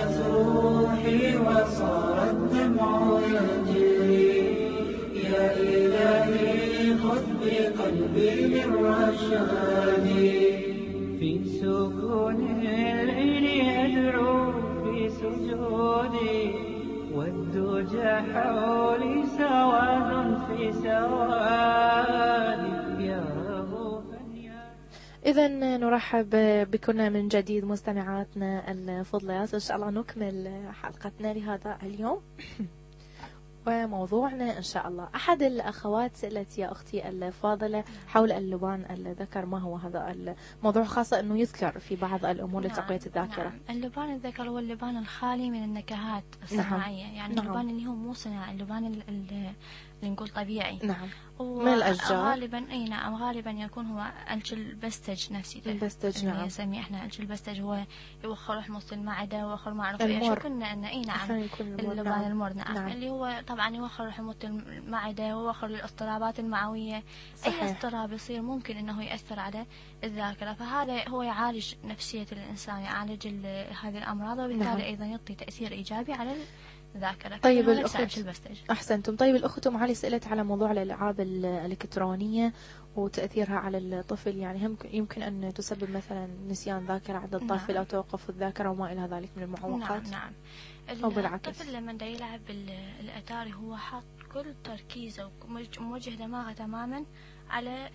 وانتشت روحي وصار الدمع يجري يا إلهي خذ بقلبي للرشاد في سكون الليل أدعو في سجودي والدجى حولي
إذا نرحب بكم من جديد مستمعاتنا الفضليات. إن شاء الله نكمل حلقتنا لهذا اليوم. [laughs] وموضوعنا إن شاء الله. أحد الأخوات سألت يا أختي الفاضلة حول اللبان الذكر ما هو هذا الموضوع؟ خاصة أنه يذكر في بعض الأمور
نعم،
لتقوية الذاكرة.
نعم. اللبان الذكر هو اللبان الخالي من النكهات الصناعية. يعني
نعم.
اللبان اللي هو مو صناعي اللبان نقول طبيعي
نعم من الأشجار.
غالبا أي نعم غالبا يكون هو ألج البستج نفسي
البستج، نعم.
نسميه إحنا ألج البستج هو يوخر حمص المعدة ويوخر ما اعرف
المر.
إيش كنا أن أي نعم اللبان
نعم.
المر نعم.
نعم.
اللي هو طبعا يوخر حموضة المعدة ويوخر الاضطرابات المعوية
صحيح.
اي اضطراب يصير ممكن إنه يأثر على الذاكرة فهذا هو يعالج نفسية الإنسان يعالج ال- هذه الأمراض وبالتالي
نعم.
أيضا يعطي تأثير إيجابي على الذاكرة
طيب الأخت أحسنتم. طيب الأخت أم علي سألت على موضوع الألعاب الإلكترونية وتأثيرها على الطفل يعني هم يمكن أن تسبب مثلا نسيان ذاكرة عند الطفل
نعم.
أو توقف الذاكرة وما إلى ذلك من المعوقات.
نعم نعم.
أو بالعكس.
الطفل لما دا يلعب الأتاري هو حاط كل تركيزه وموجه دماغه تماما على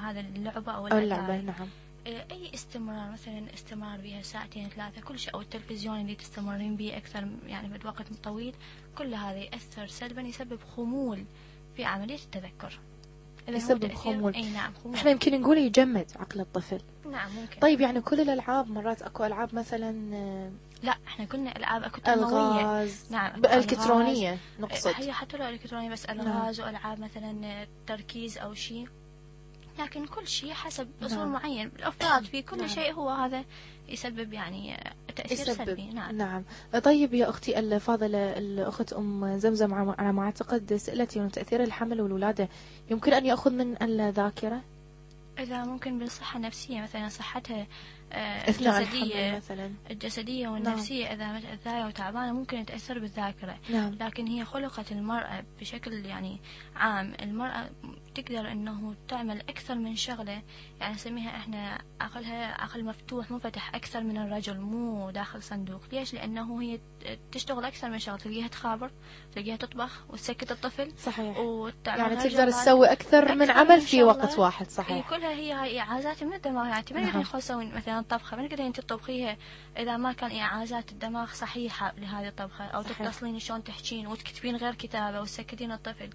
هذا اللعبة أو
أو
الأتاري.
اللعبة نعم.
إيه، أي استمرار مثلا استمرار بها ساعتين ثلاثة كل شيء أو التلفزيون اللي تستمرين به أكثر يعني بعد وقت طويل كل هذا يأثر سلبا يسبب خمول في عملية التذكر.
يسبب خمول.
أي نعم خمول.
إحنا يمكن نقول يجمد عقل الطفل.
نعم ممكن.
طيب يعني كل الألعاب مرات أكو ألعاب مثلا آه،
لا إحنا كنا ألعاب أكو تنمويه
ألغاز.
نعم ألغاز.
نقصد.
هي حتى لو إلكترونية بس ألغاز والعاب مثلا تركيز أو شيء. لكن كل شيء حسب أصول
نعم.
معين. الأفراد في كل
نعم.
شيء هو هذا يسبب يعني تأثير
يسبب.
سلبي. نعم.
نعم. طيب يا أختي الفاضلة الأخت أم زمزم على ما أعتقد سألتي عن تأثير الحمل والولادة. يمكن أن يأخذ من الذاكرة؟
إذا ممكن بالصحة النفسية مثلا صحتها آه، الجسدية
مثلا.
الجسدية والنفسية إذا مثلا ثايره وتعبانة ممكن تأثر بالذاكرة.
نعم.
لكن هي خلقت المرأة بشكل يعني عام المرأة تقدر إنه تعمل أكثر من شغلة يعني نسميها إحنا عقلها عقل مفتوح منفتح أكثر من الرجل مو داخل صندوق ليش لأنه هي تشتغل أكثر من شغلة تلقيها تخابر تلقيها تطبخ وتسكت الطفل
صحيح
وتعمل
يعني تقدر. تسوي أكثر من
أكثر
عمل
من
في. وقت واحد صحيح
كلها هي هاي إعازات من الدماغ يعني ما. نقدر نخل نسوي مثلا طبخة ما نقدر انت تطبخيها إذا ما كان إعازات الدماغ صحيحة لهذه الطبخة أو
صحيح.
تتصلين شلون تحجين وتكتبين غير كتابة وتسكتين الطفل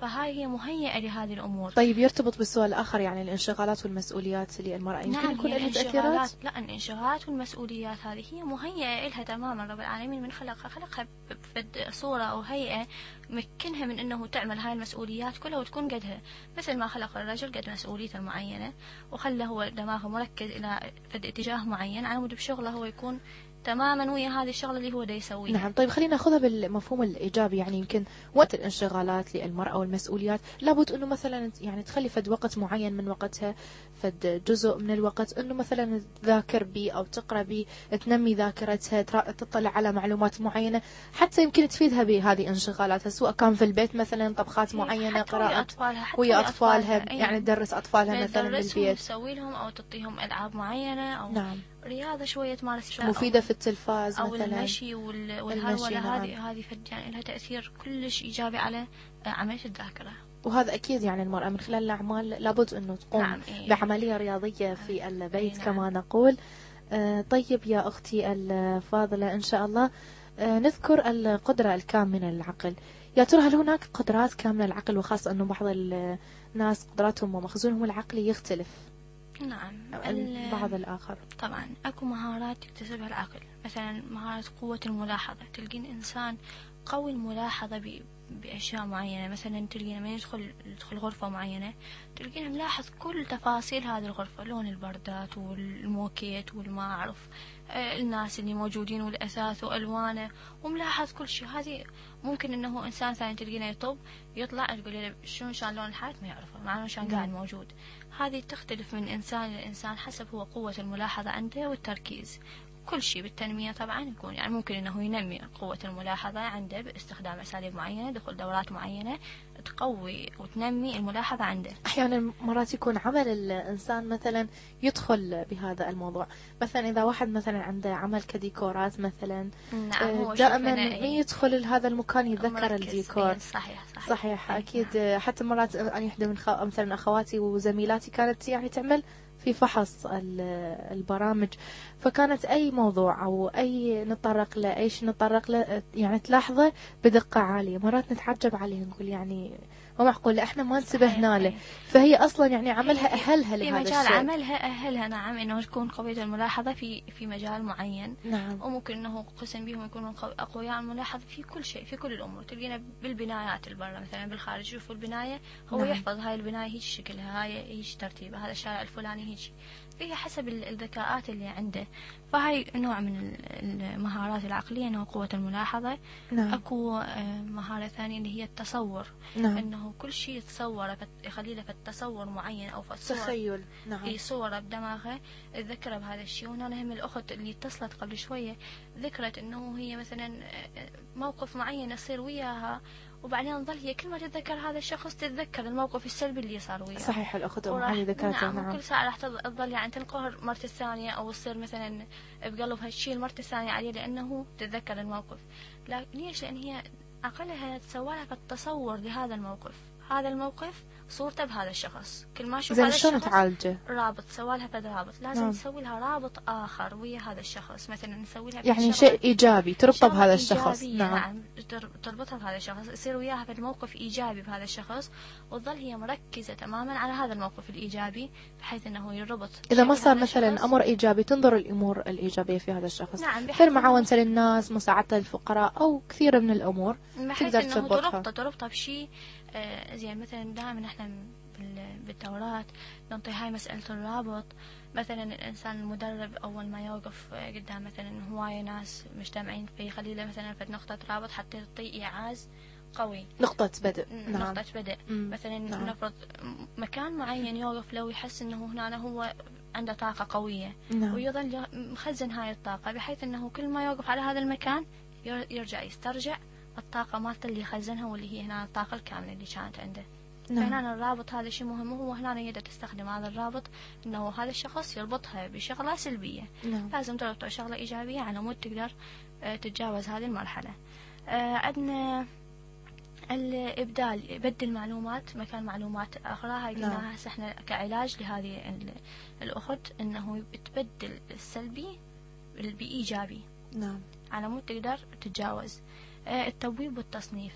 فهاي هي مهيئة لهذه الأمور.
طيب يرتبط بالسؤال الآخر يعني الانشغالات والمسؤوليات للمرأة. يمكن
نعم
يكون لها تأثيرات
لا الانشغالات والمسؤوليات هذه هي مهيئة إلها تماما. رب العالمين من خلقها خلقها بفد صورة أو هيئة مكنها من أنه تعمل هاي المسؤوليات كلها وتكون قدها. مثل ما خلق الرجل قد مسؤوليته المعينة وخلى هو دماغه مركز إلى اتجاه معين على مود بشغله هو يكون تماما ويا هذه الشغلة اللي هو دا يسويها.
نعم. طيب خلينا ناخذها بالمفهوم الإيجابي. يعني يمكن وقت الانشغالات للمرأة والمسؤوليات لابد أنه مثلا يعني تخلي فد وقت معين من وقتها فد جزء من الوقت أنه مثلا تذاكر بي أو تقرأ بي تنمي ذاكرتها تطلع على معلومات معينة حتى يمكن تفيدها بهذه انشغالاتها سواء كان في البيت مثلا طبخات معينة
حتى ويا
قراءة
أطفالها حتى
ويا أطفالها
أي
يعني تدرس أطفالها مثلا بالبيت.
تسوي لهم أو تعطيهم ألعاب معينة أو
نعم.
رياضة شوية تمارس
مفيدة في التلفاز
أو
مثلا.
المشي وال-
المشي،
والهرولة
نعم.
هذه هذه يعني لها تأثير كلش إيجابي على عملية الذاكرة.
وهذا أكيد يعني المرأة من خلال الأعمال لابد أنه تقوم
نعم، إيه.
بعملية رياضية في البيت
نعم.
كما نقول. آه، طيب يا أختي الفاضلة إن شاء الله. آه، نذكر القدرة الكامنة للعقل يا ترى هل هناك قدرات كامنة للعقل؟ وخاصة أنه بعض الناس قدراتهم ومخزونهم العقلي يختلف.
نعم.
عن
ال-
بعض الآخر.
طبعا أكو مهارات يكتسبها العقل. مثلا مهارة قوة الملاحظة. تلقين إنسان تقوي الملاحظة ب- بأشياء معينة. مثلا تلقينا لما يدخل يدخل غرفة معينة تلقينا ملاحظ كل تفاصيل هذه الغرفة. لون البردات والموكيت والما أعرف آه، الناس اللي موجودين والأثاث وألوانه وملاحظ كل شيء. هذه ممكن إنه إنسان ثاني تلقينا يطب يطلع تقول له شلون شان لون الحائط ما يعرفه. مع إنه شان قاعد
نعم.
موجود. هذه تختلف من إنسان لإنسان حسب هو قوة الملاحظة عنده والتركيز. كل شيء بالتنمية طبعا. يكون يعني ممكن إنه ينمي قوة الملاحظة عنده باستخدام أساليب معينة دخول دورات معينة تقوي وتنمي الملاحظة عنده.
أحيانا مرات يكون عمل الإنسان مثلا يدخل بهذا الموضوع. مثلا إذا واحد مثلا عنده عمل كديكورات مثلا
نعم
آه، دائما من
إيه،
يدخل لهذا المكان يتذكر
مركز.
الديكور.
إيه، صحيح صحيح.
صحيح
إيه،
أكيد. آه، حتى مرات أنا واحدة من خ... مثلا أخواتي وزميلاتي كانت يعني تعمل في فحص ال- البرامج. فكانت أي موضوع أو أي نتطرق له أيش نتطرق له يعني تلاحظه بدقة عالية. مرات نتعجب عليه نقول يعني ما معقول إحنا ما انتبهنا له فهي أصلا يعني عملها أهلها
في
لهذا
مجال
الشيء.
عملها أهلها نعم إنه تكون قوية الملاحظة في في مجال معين.
نعم.
وممكن إنه قسم بهم يكونوا قو- أقوياء الملاحظة في كل شيء في كل الأمور. تلقينا بالبنايات البرة مثلا بالخارج. شوفوا البناية هو
نعم.
يحفظ هاي البناية هيك شكلها هاي هيك ترتيبها هذا الشارع الفلاني هيك. فهي حسب ال- الذكاءات اللي عنده. فهاي نوع من ال- المهارات العقلية إنه قوة الملاحظة.
نعم.
أكو آه، مهارة ثانية اللي هي التصور.
نعم.
إنه كل شيء يتصوره يخلي له التصور معين أو
تخيل. نعم.
في صورة بدماغه. تذكره بهذا الشيء. وهنا هم الأخت اللي اتصلت قبل شوية ذكرت إنه هي مثلا آه، موقف معين يصير وياها. وبعدين ظل هي كل ما تتذكر هذا الشخص تتذكر الموقف السلبي اللي صار وياها
صحيح الأخت أم علي ذكرتها
نعم
نعم
وكل ساعة راح تظ- تظل يعني تنقهر مرة الثانية أو تصير مثلا بقلبها الشيء المرة الثانية عليه لأنه تتذكر الموقف. ليش؟ لأن هي عقلها تسوى في التصور لهذا الموقف. هذا الموقف صورته بهذا الشخص. كل ما
أشوف
هذا
شلون
الشخص
تعالجه؟
رابط سوى لها فد رابط. لازم
نعم.
نسوي لها رابط آخر ويا هذا الشخص. مثلا نسوي لها
يعني شيء إيجابي تربطه بهذا الشخص. نعم.
نعم. تر- تربطها بهذا الشخص يصير وياها في الموقف إيجابي بهذا الشخص وتظل هي مركزة تماما على هذا الموقف الإيجابي بحيث أنه يربط
إذا ما صار مثلا
الشخص.
أمر إيجابي تنظر الأمور الإيجابية في هذا الشخص.
نعم إنه-
معاونة للناس مساعدة الفقراء أو كثير من الأمور
بحيث
تقدر
إنه
تربطها.
تربطه تربطه بشيء آه زين مثلا دائما إحنا بال- بالدورات نعطي هاي مسألة الرابط مثلا الإنسان المدرب أول ما يوقف آه، قدام مثلا هواية ناس مجتمعين فيخلي له مثلا فد نقطة رابط حتى يعطي إيعاز قوي
نقطة بدء نعم
نقطة بدء
مم.
مثلا
نعم.
نفرض مكان معين يوقف لو يحس إنه هنا هو عنده طاقة قوية
نعم.
ويظل مخزن هاي الطاقة بحيث إنه كل ما يوقف على هذا المكان ير- يرجع يسترجع الطاقة مالته اللي خزنها واللي هي هنا الطاقة الكاملة اللي كانت عنده.
نعم.
فهنا الرابط هذا شيء مهم وهو هنا يقدر تستخدم هذا الرابط إنه هذا الشخص يربطها بشغلة سلبية.
نعم.
لازم تربطه شغلة إيجابية على مود تقدر آه، تتجاوز هذه المرحلة. آه، عندنا الإبدال يبدل معلومات مكان معلومات أخرى. هاي
نعم.
قلناها هسه إحنا كعلاج لهذه ال- الأخت إنه تبدل السلبي بإيجابي
نعم.
على مود تقدر تتجاوز. التبويب والتصنيف.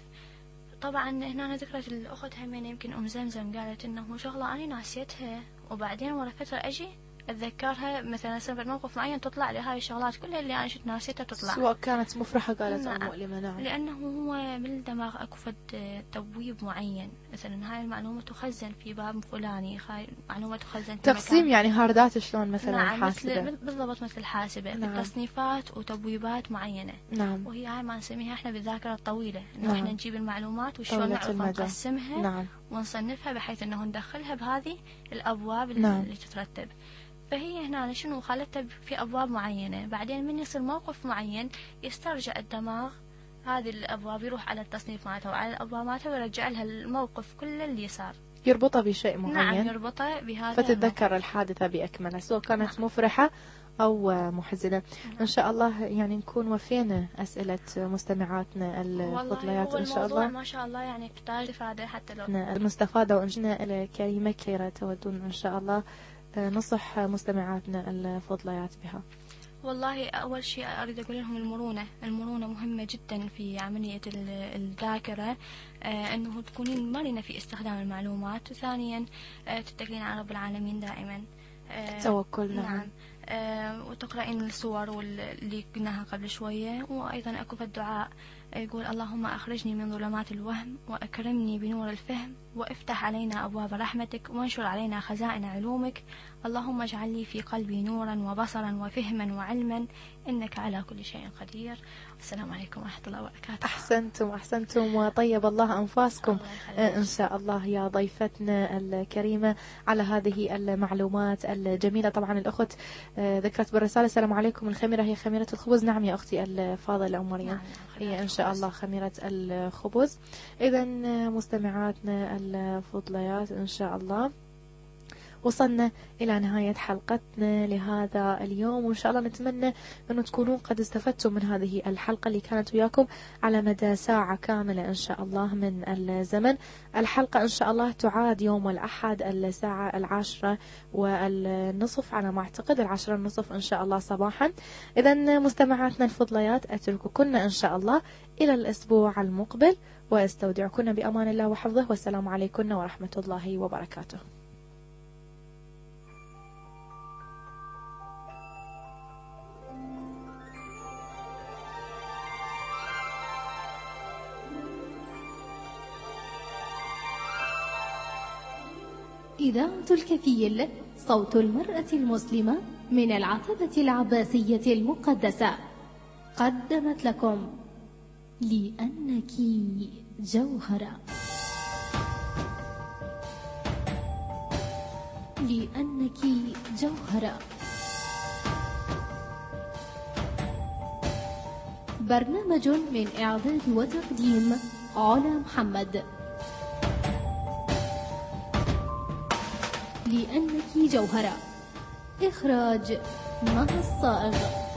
طبعا هنا ذكرت الأخت همين يمكن أم زمزم قالت إنه شغلة أنا ناسيتها وبعدين ورا فترة أجي أتذكرها مثلا سبب موقف معين تطلع لي هاي الشغلات كلها اللي أنا شفت ناسيتها تطلع
سواء كانت مفرحة قالت
نعم.
مؤلمة نعم
لأنه هو بالدماغ أكو فد تبويب معين مثلا هاي المعلومة تخزن في باب فلاني هاي المعلومة تخزن في
تقسيم
مكان
يعني هاردات شلون مثلا
نعم
الحاسبة
مثل بالضبط مثل الحاسبة
نعم.
تصنيفات وتبويبات معينة
نعم
وهي هاي ما نسميها إحنا بالذاكرة الطويلة إنه
نعم.
إحنا نجيب المعلومات وشلون نعرف. نقسمها
نعم
ونصنفها بحيث إنه ندخلها بهذه الأبواب
نعم.
اللي تترتب فهي هنا شنو؟ خلتها في أبواب معينة. بعدين من يصير موقف معين يسترجع الدماغ هذه الأبواب يروح على التصنيف مالتها وعلى الأبواب مالتها ويرجع لها الموقف كله اللي صار
يربطها بشيء
نعم
معين؟
يربطه بهذا
فتتذكر الحادثة بأكملها سواء كانت مفرحة أو محزنة. إن شاء الله يعني نكون وفينا أسئلة مستمعاتنا الفضليات إن شاء الله.
ما شاء الله يعني يحتاج إفادة حتى لو
المستفادة وإنجنا الكريمة كثيرة تودون إن شاء الله. نصح مستمعاتنا الفضليات بها.
والله أول شيء أريد أقول لهم المرونة. المرونة مهمة جدا في عملية ال- الذاكرة آه أنه تكونين مرنة في استخدام المعلومات. وثانيا آه تتكلين على رب العالمين دائما. آه
توكل نعم.
نعم. وتقرأين الصور اللي قلناها قبل شوية. وأيضا أكو الدعاء. يقول اللهم أخرجني من ظلمات الوهم وأكرمني بنور الفهم وأفتح علينا أبواب رحمتك وانشر علينا خزائن علومك. اللهم اجعل لي في قلبي نورا وبصرا وفهما وعلما إنك على كل شيء قدير. السلام عليكم ورحمة الله وبركاته.
أحسنتم أحسنتم وطيب الله أنفاسكم. آه، إن شاء الله يا ضيفتنا الكريمة على هذه المعلومات الجميلة. طبعا الأخت آه، ذكرت بالرسالة. السلام عليكم. الخميرة هي خميرة الخبز. نعم يا أختي الفاضلة أم مريم هي إن شاء الله خميرة الخبز. إذا آه، مستمعاتنا الفضليات إن شاء الله. وصلنا إلى نهاية حلقتنا لهذا اليوم وإن شاء الله نتمنى أن تكونوا قد استفدتم من هذه الحلقة اللي كانت وياكم على مدى ساعة كاملة إن شاء الله من الزمن. الحلقة إن شاء الله تعاد يوم الأحد الساعة العاشرة والنصف على ما أعتقد العاشرة النصف إن شاء الله صباحا. إذا مستمعاتنا الفضليات أترككن إن شاء الله إلى الأسبوع المقبل وأستودعكن بأمان الله وحفظه والسلام عليكم ورحمة الله وبركاته.
إذاعة الكفيل صوت المرأة المسلمة من العتبة العباسية المقدسة. قدمت لكم لأنك جوهرة. لأنك جوهرة. برنامج من إعداد وتقديم علا محمد. لأنك جوهرة. إخراج مها الصائغ.